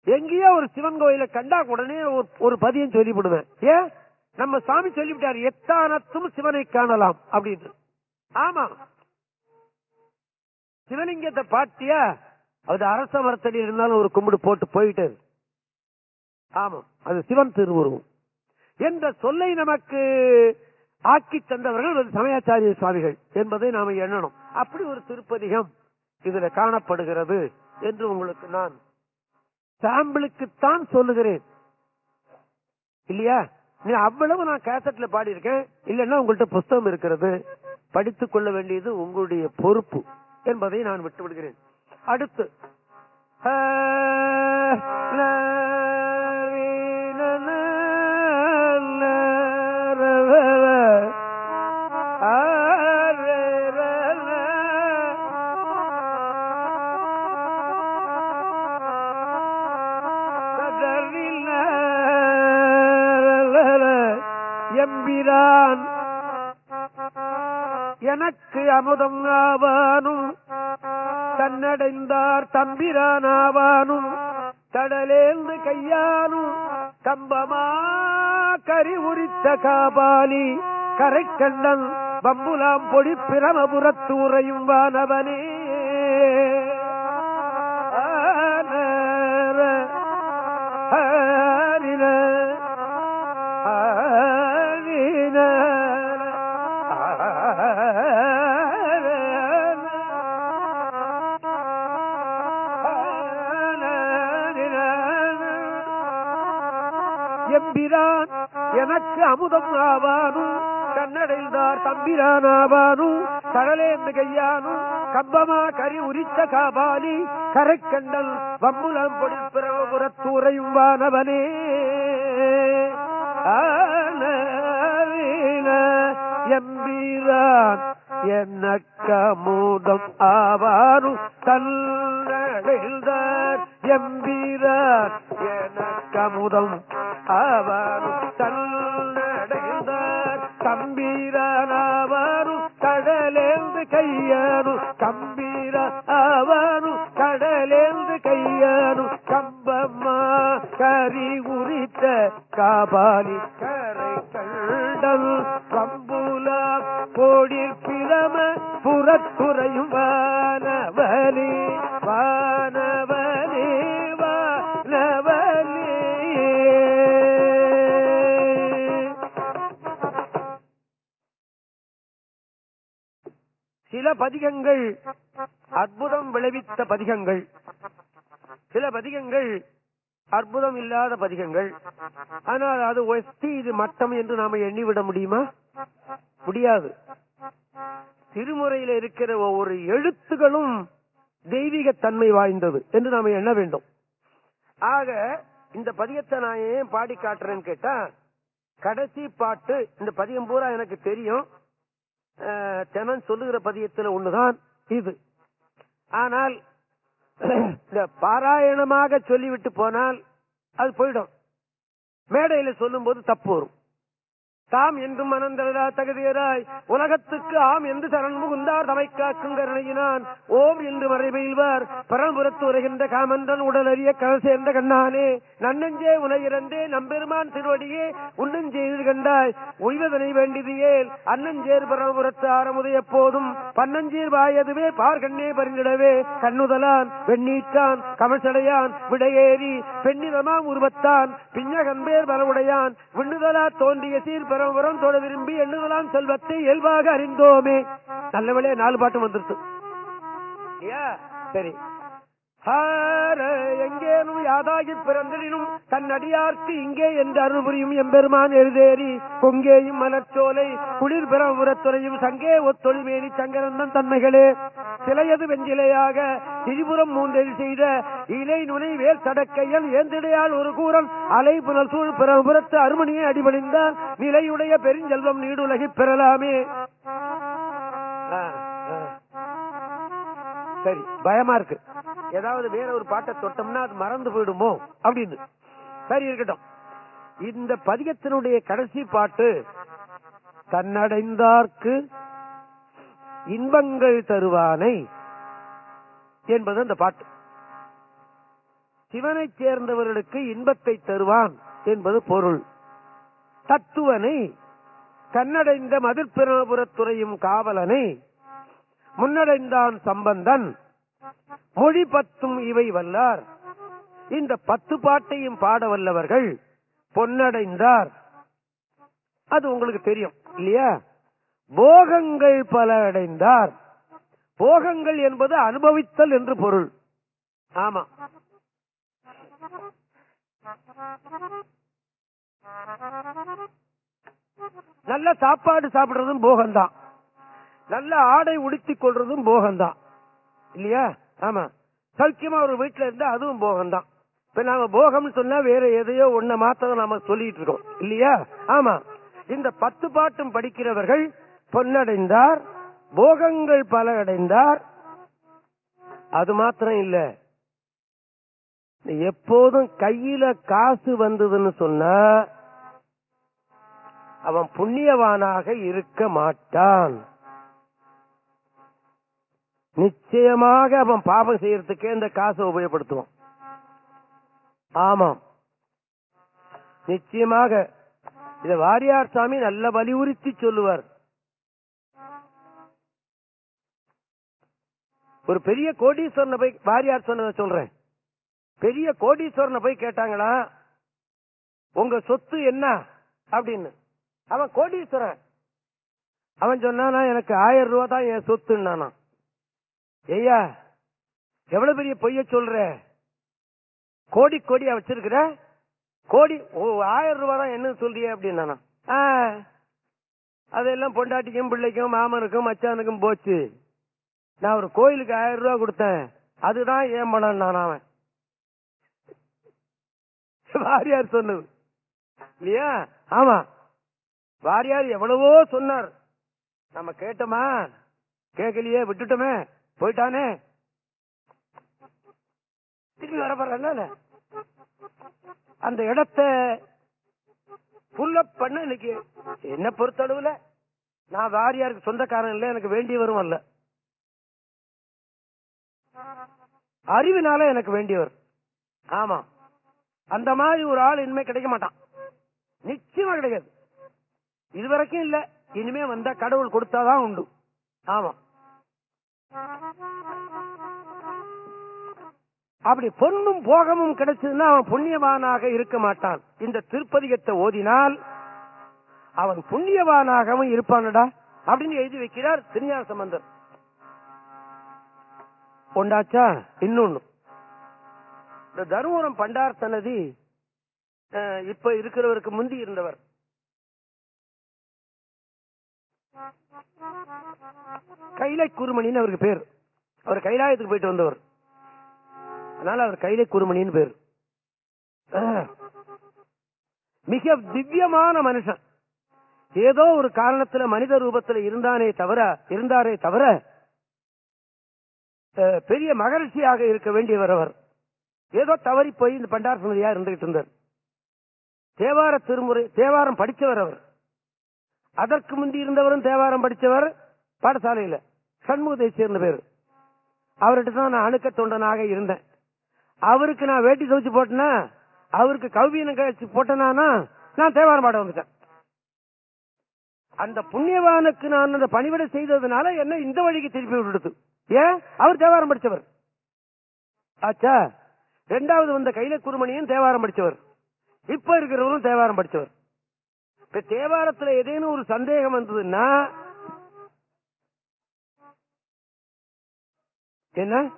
எங்கேயோ ஒரு சிவன் கோயில கண்டா உடனே ஒரு- ஒரு பதியம் சொல்லிவிடுவேன். ஏன்? நம்ம சாமி சொல்லிவிட்டார் எத்தானத்தும் சிவனை காணலாம் அப்படின்னு ஆமா. சிவலிங்கத்தை பார்த்தியா அது அரச மரத்தடி இருந்தாலும் ஒரு கும்பிடு போட்டு போயிட்டு. ஆமா. அது சிவன் திருவுருவம். என்ற சொல்லை நமக்கு ஆக்கி தந்தவர்கள் சமயாச்சாரிய சுவாமிகள் என்பதை நாம எண்ணணும். அப்படி ஒரு திருப்பதிகம் இதுல காணப்படுகிறது என்று உங்களுக்கு நான் சாம்பிளுக்குத்தான் சொல்லுகிறேன். இல்லையா? அவ்வளவு நான் கேசட்ல பாடியிருக்கேன். இல்லைன்னா உங்கள்ட்ட புஸ்தகம் இருக்கிறது. படித்துக் கொள்ள வேண்டியது உங்களுடைய பொறுப்பு என்பதை நான் விட்டு விடுகிறேன் அடுத்து தனக்கு அமுதம் ஆவானும். தன்னடைந்தார் தம்பிரானாவானும் தடலேந்து கையானும். கம்பமா கரி உரித்த காபாலி. கரை கண்டன் பம்புலாம் பொடி பிரமபுரத்து உறையும் வானவனே. கையானும் கம்பமா கரி உரித்த காபாலி கரைக்கண்டல் வம்புலம் பொடி பிரபுரத்தூரையும் வானவனே. எம்பீரான் எம்பிரான் என்னக்கமுதம் பதிகங்கள். சில பதிகங்கள் அற்புதம் இல்லாத பதிகங்கள். ஆனால் அது ஒஸ்தி இது மட்டம் என்று நாம எண்ணிவிட முடியுமா? முடியாது. திருமுறையில இருக்கிற ஒவ்வொரு எழுத்துகளும் தெய்வீக தன்மை வாய்ந்தது என்று நாம எண்ண வேண்டும். ஆக இந்த பதியத்தை நான் ஏன் பாடி காட்டுறேன்னு கேட்டா கடைசி பாட்டு இந்த பதியம் பூரா எனக்கு தெரியும். தெனன் சொல்லுகிற பதியத்துல ஒண்ணுதான் இது. ஆனால் இந்த பாராயணமாக சொல்லிவிட்டு போனால் அது போயிடும். மேடையில சொல்லும் போது தப்பு வரும். தாம் என்றும் மனந்தரா தகுதியராய். உலகத்துக்கு ஆம் என்று சரண் முகுந்தார் தமை காக்கும் கருணையினான். ஓம் என்று மறைபெய்வார் பரம்புரத்து உரைகின்ற காமன்றன் உடலறிய அறிய கல் சேர்ந்த கண்ணானே. நன்னஞ்சே உனையிறந்தே நம்பெருமான் திருவடியே. உன்னஞ்செய்து கண்டாய். உய்வதனை வேண்டியதியேல் அன்னஞ்சேர் பரம்புரத்து ஆரமுதை எப்போதும். பன்னஞ்சீர் வாயதுவே பார்கண்ணே பரிந்திடவே. கண்ணுதலான் வெண்ணீட்டான் கமசடையான் விடையேறி. பெண்ணிதமாம் உருவத்தான். பிஞ்சகன்பேர் பலவுடையான். விண்ணுதலா தோன்றிய சீர் பரம்பரம் தொட விரும்பி எண்ணுதலாம் செல்வத்தை இயல்பாக அறிந்தோமே. நல்லவளே நாலு பாட்டு வந்துருச்சு. சரி. எங்கேனும் யாதாகி பிறந்தனினும் தன் அடியார்க்கு இங்கே என்று அருள் புரியும் எம்பெருமான் எழுதேறி கொங்கேயும் மலச்சோலை குளிர் பிரபுரத்துறையும் சங்கே ஒத்தொழிமேனி சங்கரந்தன் தன்மைகளே. சிலையது வெஞ்சிலையாக திரிபுரம் மூன்றெழி செய்த இலை நுனை வேல் தடக்கையல் ஏந்திடையால் ஒரு கூறன் அலை புனல் சூழ் பிரபுரத்து அருமணியை அடிபணிந்தால் நிலையுடைய பெருஞ்செல்வம் நீடுலகி பெறலாமே. சரி பயமா இருக்கு. ஏதாவது வேற ஒரு பாட்டை தொட்டோம்னா அது மறந்து போயிடுமோ? அப்படின்னு. சரி இருக்கட்டும். இந்த பதிகத்தினுடைய கடைசி பாட்டு தன்னடைந்தார்க்கு இன்பங்கள் தருவானை என்பது அந்த பாட்டு. சிவனை சேர்ந்தவர்களுக்கு இன்பத்தை தருவான் என்பது பொருள். தத்துவனை கண்ணடைந்த மதிர்பிரபுரத்துறையும் காவலனை முன்னடைந்தான் சம்பந்தன் மொழி பத்தும் இவை வல்லார். இந்த பத்து பாட்டையும் பாட வல்லவர்கள் பொன்னடைந்தார். அது உங்களுக்கு தெரியும் இல்லையா? போகங்கள் பல அடைந்தார். போகங்கள் என்பது அனுபவித்தல் என்று பொருள். ஆமா. நல்ல சாப்பாடு சாப்பிடுறதும் போகம்தான். நல்ல ஆடை உடுத்திக் கொள்றதும் போகம்தான். இல்லையா? ஆமா. சௌக்கியமா ஒரு வீட்டுல இருந்தா அதுவும் போகம்தான். இப்ப நாம போகம்னு சொன்னா வேற எதையோ ஒன்ன மாத்திரம் நாம சொல்லிட்டு இருக்கோம். இல்லையா? ஆமா. இந்த பத்து பாட்டும் படிக்கிறவர்கள் பொன்னடைந்தார் போகங்கள் பல அடைந்தார் அது மாத்திரம் இல்ல. எப்போதும் கையில காசு வந்ததுன்னு சொன்னா அவன் புண்ணியவானாக இருக்க மாட்டான். நிச்சயமாக அவன் பாபம் செய்யறதுக்கே இந்த காசை உபயோகப்படுத்துவான். ஆமாம். நிச்சயமாக. இத வாரியார் சாமி நல்ல வலியுறுத்தி சொல்லுவார். ஒரு பெரிய கோடீஸ்வரனை போய் வாரியார் சொன்னதை சொல்றேன். பெரிய கோடீஸ்வரனை போய் கேட்டாங்களா உங்க சொத்து என்ன? அப்படின்னு. அவன் கோடீஸ்வரன். அவன் சொன்னானா எனக்கு ஆயிரம் ரூபாய் தான் என் சொத்துன்னானா ஐயா எவ்வளவு பெரிய பொய்ய சொல்ற? கோடி கோடியா வச்சிருக்கிற? கோடி ஓ, ஆயிரம் ரூபாய் தான் என்ன சொல்றிய அப்படின்னா அதெல்லாம் பொண்டாட்டிக்கும் பிள்ளைக்கும் மாமனுக்கும் மச்சானுக்கும் போச்சு. நான் ஒரு கோயிலுக்கு ஆயிரம் ரூபாய் கொடுத்தேன். அதுதான் ஏன் பணம் நான் அவன். வாரியார் சொன்னது. இல்லையா? ஆமா. வாரியார் எவ்வளவோ சொன்னார். நம்ம கேட்டோமா? கேட்கலையே விட்டுட்டோமே. போயிட்டானே? திரும்பி வர போறாங்கல்ல அந்த இடத்தை புல்லப் பண்ண இன்னைக்கு என்ன பொறுத்தளவுல நான் வாரியாருக்கு சொந்தக்காரன் இல்ல எனக்கு வேண்டியவரும் அல்ல. அறிவினால எனக்கு வேண்டியவர். ஆமா. அந்த மாதிரி ஒரு ஆள் இனிமே கிடைக்க மாட்டான். நிச்சயமா கிடைக்காது. இதுவரைக்கும் இல்ல. இனிமே வந்தா கடவுள் கொடுத்தாதான் உண்டு. ஆமா. அப்படி பொண்ணும் போகமும் கிடைச்சதுன்னா அவன் புண்ணியவானாக இருக்க மாட்டான். இந்த திருப்பதிகத்தை ஓதினால் அவன் புண்ணியவானாகவும் இருப்பானடா அப்படின்னு எழுதி வைக்கிறார் திருஞான சம்பந்தர். உண்டாச்சா இன்னொன்னு. இந்த தருமபுரம் பண்டார் சன்னதி அஹ், இப்ப இருக்கிறவருக்கு முந்தி இருந்தவர். கைலை குருமணின்னு அவருக்கு பேர். அவர் கைலாயத்துக்கு போயிட்டு வந்தவர். அதனால அவர் கைலை குருமணின்னு பேர். மிக திவ்யமான மனுஷன். ஏதோ ஒரு காரணத்துல மனித ரூபத்துல இருந்தானே தவிர இருந்தாரே தவிர அஹ், பெரிய மகரிஷியாக இருக்க வேண்டியவர் அவர். ஏதோ தவறி போய் இந்த பண்டார சன்னதியா இருந்துகிட்டு இருந்தார். தேவார திருமுறை தேவாரம் படிச்சவர் அவர். அதற்கு முந்தி இருந்தவரும் தேவாரம் படித்தவர் பாடசாலையில சண்முகத்தை சேர்ந்த பேர். அவர்கிட்ட தான் நான் அணுக்க தொண்டனாக இருந்தேன். அவருக்கு நான் வேட்டி துவச்சு போட்டேன்னா அவருக்கு கவியனை கழிச்சு போட்டேனா நான் தேவாரம் பாட வந்துட்டேன். அந்த புண்ணியவானுக்கு நான் அந்த பணிவிட செய்ததுனால என்ன இந்த வழிக்கு திருப்பி விடுத்து ஏன்? அவர் தேவாரம் படித்தவர். ஆச்சா ரெண்டாவது வந்த கைல குருமணியும் தேவாரம் படித்தவர். இப்ப இருக்கிறவரும் தேவாரம் படித்தவர். இப்ப தேவாரத்துல ஏதேனும் ஒரு சந்தேகம் வந்ததுன்னா என்ன?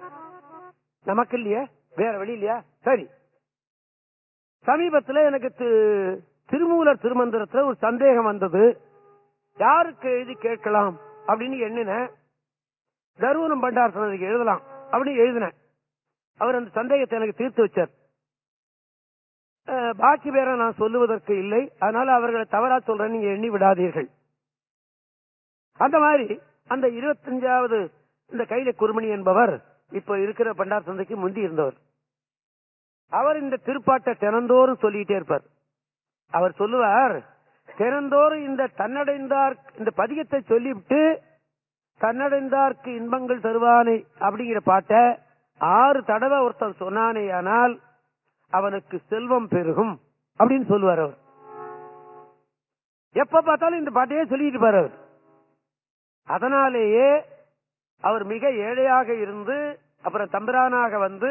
நமக்கு இல்லையா? வேற வழி இல்லையா? சரி. சமீபத்துல எனக்கு தி- திருமூலர் திருமந்திரத்துல ஒரு சந்தேகம் வந்தது. யாருக்கு எழுதி கேட்கலாம் அப்படின்னு எண்ணினேன் தருவனம் பண்டார் சொன்னதுக்கு எழுதலாம் அப்படின்னு எழுதினேன் அவர் அந்த சந்தேகத்தை எனக்கு தீர்த்து வச்சார். பாக்கி பேரை நான் சொல்லுவதற்கு இல்லை. அதனால அவர்களை தவறா சொல்றேன் நீங்க எண்ணி விடாதீர்கள். அந்த மாதிரி அந்த இருபத்தஞ்சாவது இந்த கையில குருமணி என்பவர் இப்ப இருக்கிற பண்டார் சந்தைக்கு முந்தி இருந்தவர். அவர் இந்த திருப்பாட்டை தினந்தோறும் சொல்லிட்டே இருப்பார். அவர் சொல்லுவார் தினந்தோறும் இந்த தன்னடைந்தார் இந்த பதிகத்தை சொல்லிவிட்டு தன்னடைந்தார்க்கு இன்பங்கள் தருவானே அப்படிங்கிற பாட்டை ஆறு தடவை ஒருத்தன் சொன்னானேயானால் அவனுக்கு செல்வம் பெருகும் அப்படின்னு சொல்லுவார் அவர். எப்ப பார்த்தாலும் இந்த பாட்டையே சொல்லிட்டு இருப்பார் அவர். அதனாலேயே அவர் மிக ஏழையாக இருந்து அப்புறம் தம்பிரானாக வந்து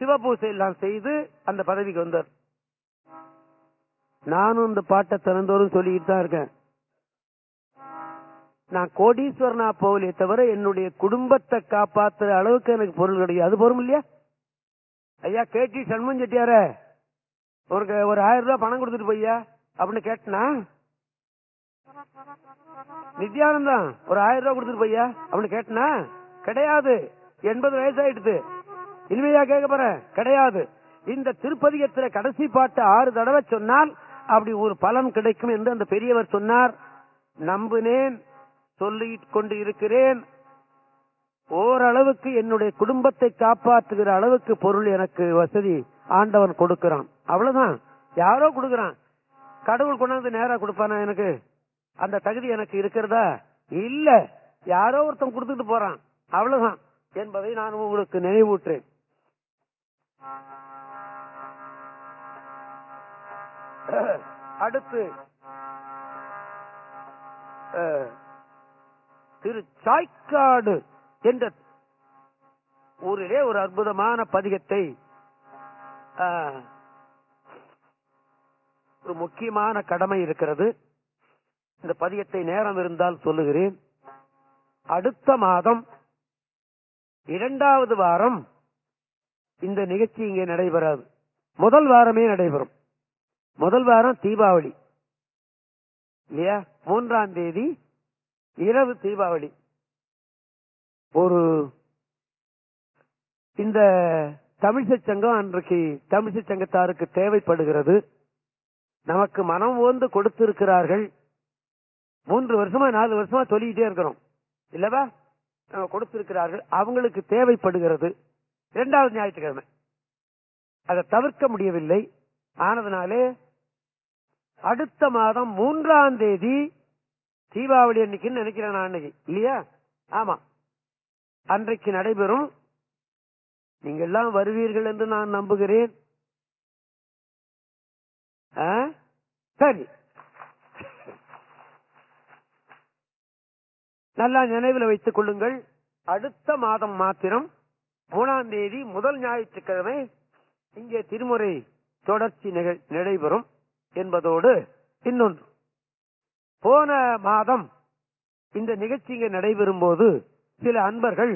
சிவபூசை எல்லாம் செய்து அந்த பதவிக்கு வந்தார். நானும் இந்த பாட்டை திறந்தோறும் சொல்லிக்கிட்டு தான் இருக்கேன். நான் கோடீஸ்வரனா போகலையே தவிர என்னுடைய குடும்பத்தை காப்பாத்துற அளவுக்கு எனக்கு பொருள் கிடையாது. அது பொருள் இல்லையா? ஐயா கேட்டி சண்முகம் செட்டியார ஒரு ஒரு ஆயிரம் ரூபாய் பணம் கொடுத்துட்டு போய்யா? அப்படின்னு கேட்டனா? நித்யானந்தம் ஒரு ஆயிரம் ரூபாய் கொடுத்துட்டு போய்யா? அப்படின்னு கேட்டனா? கிடையாது. எண்பது வயசாயிடுது. இனிமையா கேட்க போறேன் கிடையாது. இந்த திருப்பதிகத்துல கடைசி பாட்டு ஆறு தடவை சொன்னால் அப்படி ஒரு பலன் கிடைக்கும் என்று அந்த பெரியவர் சொன்னார். நம்பினேன் சொல்லிக் கொண்டு இருக்கிறேன் ஓரளவுக்கு என்னுடைய குடும்பத்தை காப்பாற்றுகிற அளவுக்கு பொருள் எனக்கு வசதி ஆண்டவன் கொடுக்கிறான். அவ்வளவுதான். யாரோ கொடுக்கறான். கடவுள் கொண்டாந்து நேரா கொடுப்பானா எனக்கு? அந்த தகுதி எனக்கு இருக்கிறதா? இல்ல. யாரோ ஒருத்தன் கொடுத்துட்டு போறான். அவ்வளவுதான். என்பதை நான் உங்களுக்கு நினைவூற்றேன் அடுத்து திரு சாய்க்காடு. என்ற ஊரிலே ஒரு அற்புதமான பதிகத்தை ஒரு முக்கியமான கடமை இருக்கிறது. இந்த பதியத்தை நேரம் இருந்தால் சொல்லுகிறேன். அடுத்த மாதம் இரண்டாவது வாரம் இந்த நிகழ்ச்சி இங்கே நடைபெறாது. முதல் வாரமே நடைபெறும். முதல் வாரம் தீபாவளி. இல்லையா? மூன்றாம் தேதி இரவு தீபாவளி. ஒரு இந்த தமிழிசை சங்கம் அன்றைக்கு தமிழிசை சங்கத்தாருக்கு தேவைப்படுகிறது. நமக்கு மனம் ஓந்து கொடுத்திருக்கிறார்கள். மூன்று வருஷமா நாலு வருஷமா சொல்லிக்கிட்டே இருக்கிறோம். இல்லவா? நம்ம கொடுத்திருக்கிறார்கள். அவங்களுக்கு தேவைப்படுகிறது. இரண்டாவது ஞாயிற்றுக்கிழமை. அதை தவிர்க்க முடியவில்லை. ஆனதுனாலே அடுத்த மாதம் மூன்றாம் தேதி தீபாவளி அன்னைக்குன்னு நினைக்கிறேன் நான் அன்னைக்கு. இல்லையா? ஆமா. அன்றைக்கு நடைபெறும். நீங்கள் எல்லாம் வருவீர்கள் என்று நான் நம்புகிறேன். ஆ? சரி. நல்லா நினைவில் வைத்துக் கொள்ளுங்கள். அடுத்த மாதம் மாத்திரம் மூணாம் தேதி முதல் ஞாயிற்றுக்கிழமை இங்கே திருமுறை தொடர்ச்சி நிகழ் நடைபெறும் என்பதோடு இன்னொன்று. போன மாதம் இந்த நிகழ்ச்சி இங்கே நடைபெறும் போது சில அன்பர்கள்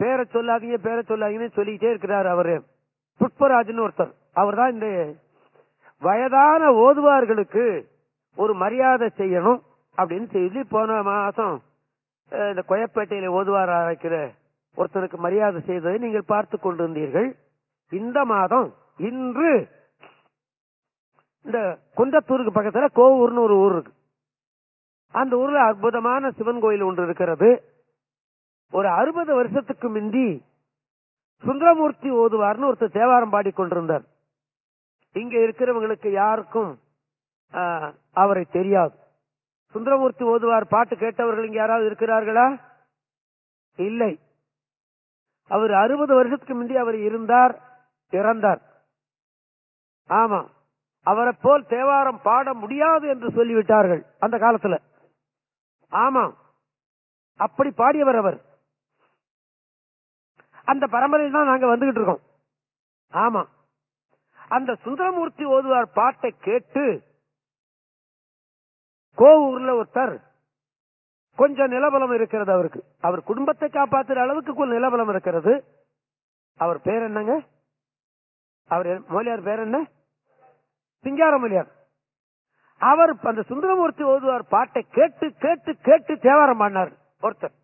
பேரை சொல்லாதீங்க பேரை சொல்லாதீங்கன்னு சொல்லிக்கிட்டே இருக்கிறார் அவரு. புஷ்பராஜன் ஒருத்தர். அவர் தான் இந்த வயதான ஓதுவார்களுக்கு ஒரு மரியாதை செய்யணும் அப்படின்னு சொல்லி போன மாசம் இந்த கொயப்பேட்டையில ஓதுவார் அழைக்கிற ஒருத்தருக்கு மரியாதை செய்ததை நீங்கள் பார்த்து கொண்டிருந்தீர்கள். இந்த மாதம் இன்று இந்த குன்றத்தூருக்கு பக்கத்துல கோவூர்னு ஒரு ஊர் இருக்கு. அந்த ஊர்ல அற்புதமான சிவன் கோயில் ஒன்று இருக்கிறது. ஒரு அறுபது வருஷத்துக்கு முந்தி சுந்தரமூர்த்தி ஓதுவார்னு ஒருத்தர் தேவாரம் பாடிக்கொண்டிருந்தார் இங்க இருக்கிறவங்களுக்கு யாருக்கும் அவரை தெரியாது. சுந்தரமூர்த்தி ஓதுவார் பாட்டு கேட்டவர்கள் இங்க யாராவது இருக்கிறார்களா? இல்லை. அவர் அறுபது வருஷத்துக்கு முந்தி அவர் இருந்தார் இறந்தார். ஆமா. அவரை போல் தேவாரம் பாட முடியாது என்று சொல்லிவிட்டார்கள் அந்த காலத்துல. ஆமா அப்படி பாடியவர் அவர். அந்த பரம்பரையில் தான் நாங்க வந்துகிட்டு இருக்கோம். ஆமா அந்த சுந்தரமூர்த்தி ஓதுவார் பாட்டை கேட்டு கோவூர்ல ஒருத்தர் கொஞ்சம் நிலபலம் இருக்கிறது அவருக்கு. அவர் குடும்பத்தை காப்பாத்துற அளவுக்கு கொஞ்சம் நிலபலம் இருக்கிறது. அவர் பேர் என்னங்க? அவர் மொழியார் பேர் என்ன? சிங்கார மொழியார் அவர் அந்த சுந்தரமூர்த்தி ஓதுவார் பாட்டை கேட்டு கேட்டு கேட்டு தேவாரம் பாடினார் ஒருத்தர்.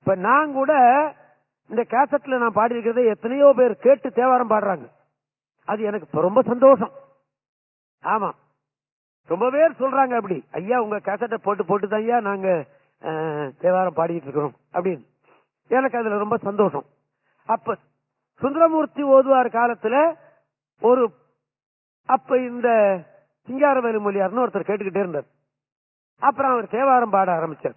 இப்ப நான் கூட இந்த கேசட்ல நான் பாடியிருக்கிறத எத்தனையோ பேர் கேட்டு தேவாரம் பாடுறாங்க. அது எனக்கு ரொம்ப சந்தோஷம். ஆமா. ரொம்ப பேர் சொல்றாங்க அப்படி ஐயா உங்க கேசட்டை போட்டு போட்டு தான் ஐயா நாங்க தேவாரம் பாடிட்டு இருக்கிறோம் அப்படின்னு. எனக்கு அதுல ரொம்ப சந்தோஷம். அப்ப சுந்தரமூர்த்தி ஓதுவார் காலத்துல ஒரு அப்ப இந்த சிங்காரவேலு மொழியார்னு ஒருத்தர் கேட்டுக்கிட்டே இருந்தார். அப்புறம் அவர் தேவாரம் பாட ஆரம்பிச்சார்.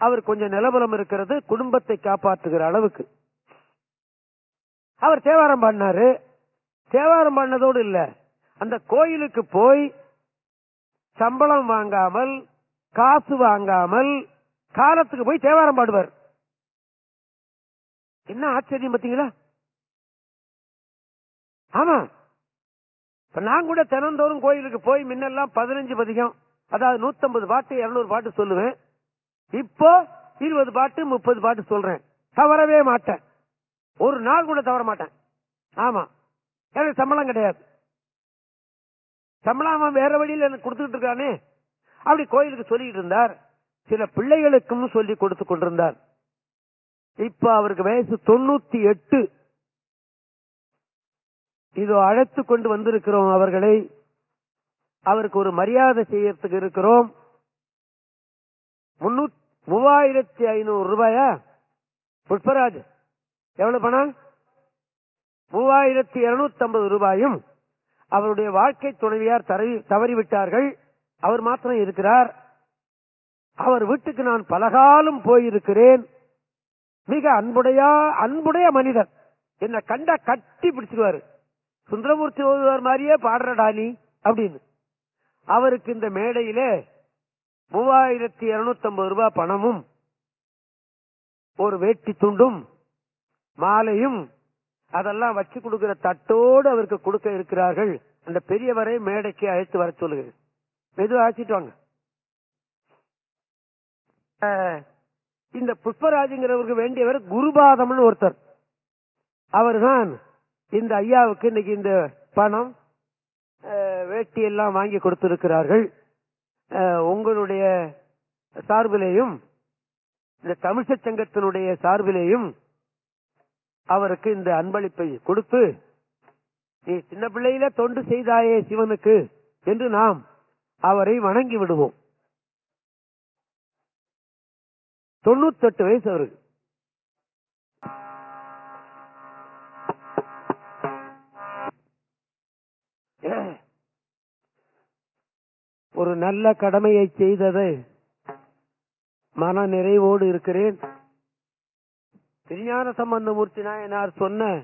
அவர் கொஞ்சம் நிலபலம் இருக்கிறது குடும்பத்தை காப்பாற்றுகிற அளவுக்கு. அவர் தேவாரம் பாடினாரு. தேவாரம் பாடினதோடு இல்ல அந்த கோயிலுக்கு போய் சம்பளம் வாங்காமல் காசு வாங்காமல் காலத்துக்கு போய் தேவாரம் பாடுவார். என்ன ஆச்சரியம் பாத்தீங்களா ஆமா இப்ப நான் கூட தினந்தோறும் கோயிலுக்கு போய் முன்னெல்லாம் பதினஞ்சு பதிகம் அதாவது நூத்தம்பது பாட்டு இருநூறு பாட்டு சொல்லுவேன். இப்போ இருபது பாட்டு முப்பது பாட்டு சொல்றேன். தவறவே மாட்டேன். ஒரு நாள் கூட தவற மாட்டேன். ஆமா. எனக்கு சம்பளம் கிடையாது. சம்பளம் அவன் வேற வழியில் எனக்கு கொடுத்துட்டு இருக்கானே. அப்படி கோயிலுக்கு சொல்லிட்டு இருந்தார். சில பிள்ளைகளுக்கும் சொல்லி கொடுத்து கொண்டிருந்தார். இப்ப அவருக்கு வயசு தொண்ணூத்தி எட்டு. இதோ அழைத்து கொண்டு வந்திருக்கிறோம் அவர்களை. அவருக்கு ஒரு மரியாதை செய்யறதுக்கு இருக்கிறோம். மூவாயிரத்தி ஐநூறு ரூபாயா? புஷ்பராஜ் எவ்வளவு பணம்? மூவாயிரத்தி இருநூத்தி ஐம்பது ரூபாயும் அவருடைய வாழ்க்கை துணைவியார் தவறிவிட்டார்கள். அவர் மாத்திரம் இருக்கிறார். அவர் வீட்டுக்கு நான் பலகாலம் போயிருக்கிறேன். மிக அன்புடையா அன்புடைய மனிதர். என்ன கண்டா கட்டி பிடிச்சிருவாரு சுந்தரமூர்த்தி ஓதுவார் மாதிரியே பாடுறடா நீ அப்படின்னு. அவருக்கு இந்த மேடையில மூவாயிரத்தி இருநூத்தி ஐம்பது ரூபாய் பணமும் ஒரு வேட்டி துண்டும் மாலையும் அதெல்லாம் வச்சு கொடுக்கிற தட்டோடு அவருக்கு கொடுக்க இருக்கிறார்கள். அந்த பெரியவரை மேடைக்கு அழைத்து வர சொல்லுங்கள் மெதுவாக அழைச்சிட்டு வாங்க. இந்த புஷ்பராஜுங்கிறவருக்கு வேண்டியவர் குருபாதம்னு ஒருத்தர். அவர்தான் இந்த ஐயாவுக்கு இன்னைக்கு இந்த பணம் வேட்டி எல்லாம் வாங்கி கொடுத்திருக்கிறார்கள். உங்களுடைய சார்பிலேயும் இந்த தமிழ்ச்ச சங்கத்தினுடைய சார்பிலேயும் அவருக்கு இந்த அன்பளிப்பை கொடுத்து நீ சின்ன பிள்ளையில தொண்டு செய்தாயே சிவனுக்கு என்று நாம் அவரை வணங்கி விடுவோம். தொண்ணூத்தெட்டு வயசு அவருக்கு. ஒரு நல்ல கடமையை செய்தது. மன நிறைவோடு இருக்கிறேன். திருஞான சம்பந்தமூர்த்தி நாயனார் சொன்ன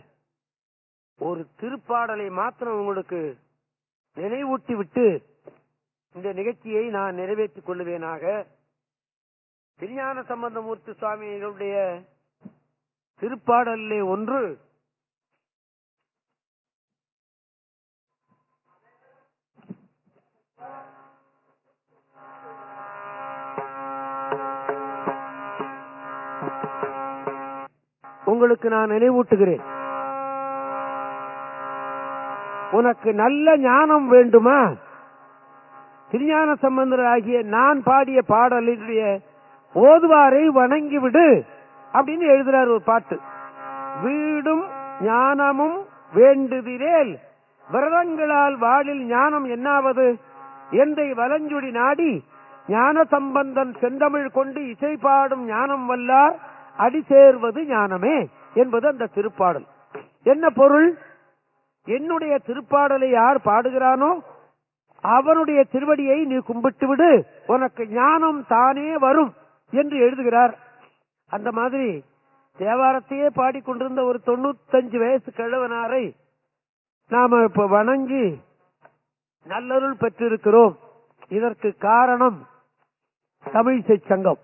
ஒரு திருப்பாடலை மாத்திரம் உங்களுக்கு நினைவூட்டி விட்டு இந்த நிகழ்ச்சியை நான் நிறைவேற்றிக் கொள்ளுவேனாக திருஞான சம்பந்தமூர்த்தி சுவாமிகளுடைய திருப்பாடலே ஒன்று உங்களுக்கு நான் நினைவூட்டுகிறேன். உனக்கு நல்ல ஞானம் வேண்டுமா? திருஞான சம்பந்தர் ஆகிய நான் பாடிய பாடலினுடைய ஓதுவாரை வணங்கி விடு அப்படின்னு எழுதுறார் ஒரு பாட்டு. வீடும் ஞானமும் வேண்டுதிரேல் விரதங்களால் வாழில் ஞானம் என்னாவது? எந்தை வலஞ்சுடி நாடி ஞான சம்பந்தன் செந்தமிழ் கொண்டு இசை பாடும் ஞானம் வல்லார் அடி சேர்வது ஞானமே என்பது அந்த திருப்பாடல். என்ன பொருள்? என்னுடைய திருப்பாடலை யார் பாடுகிறானோ அவனுடைய திருவடியை நீ கும்பிட்டு விடு. உனக்கு ஞானம் தானே வரும் என்று எழுதுகிறார். அந்த மாதிரி தேவாரத்தையே பாடிக்கொண்டிருந்த ஒரு தொண்ணூத்தஞ்சு வயசு கிழவனாரை நாம இப்ப வணங்கி நல்லருள் பெற்றிருக்கிறோம். இதற்கு காரணம் தமிழிசை சங்கம்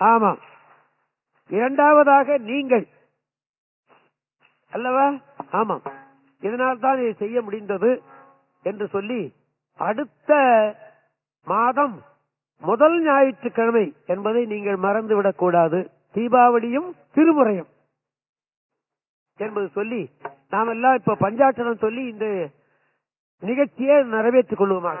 ஆமா இரண்டாவதாக நீங்கள். அல்லவா? ஆமாம். இதனால் தான் இதை செய்ய முடிந்தது என்று சொல்லி அடுத்த மாதம் முதல் ஞாயிற்றுக்கிழமை என்பதை நீங்கள் மறந்துவிடக் கூடாது தீபாவளியும் திருமுறையும் என்பது சொல்லி நாம் எல்லாம் இப்ப பஞ்சாட்சரம் சொல்லி இந்த நிகழ்ச்சியை நிறைவேற்றிக் கொள்வோமாக.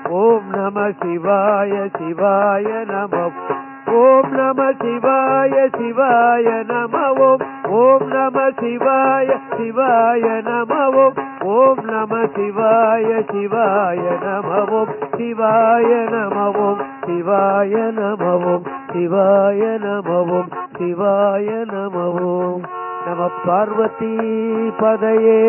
ஓம் நம சிவாய சிவாய நம ஓம் நம சிவாய சிவாய நம ஓம் ஓம் நம சிவாய சிவாய நம ஓம் ஓம் நம சிவாய சிவாய நம ஓம் சிவாய நம ஓம் சிவாய நம ஓம் சிவாய நம ஓம் சிவாய நம ஓம் நம பார்வதி பதையே.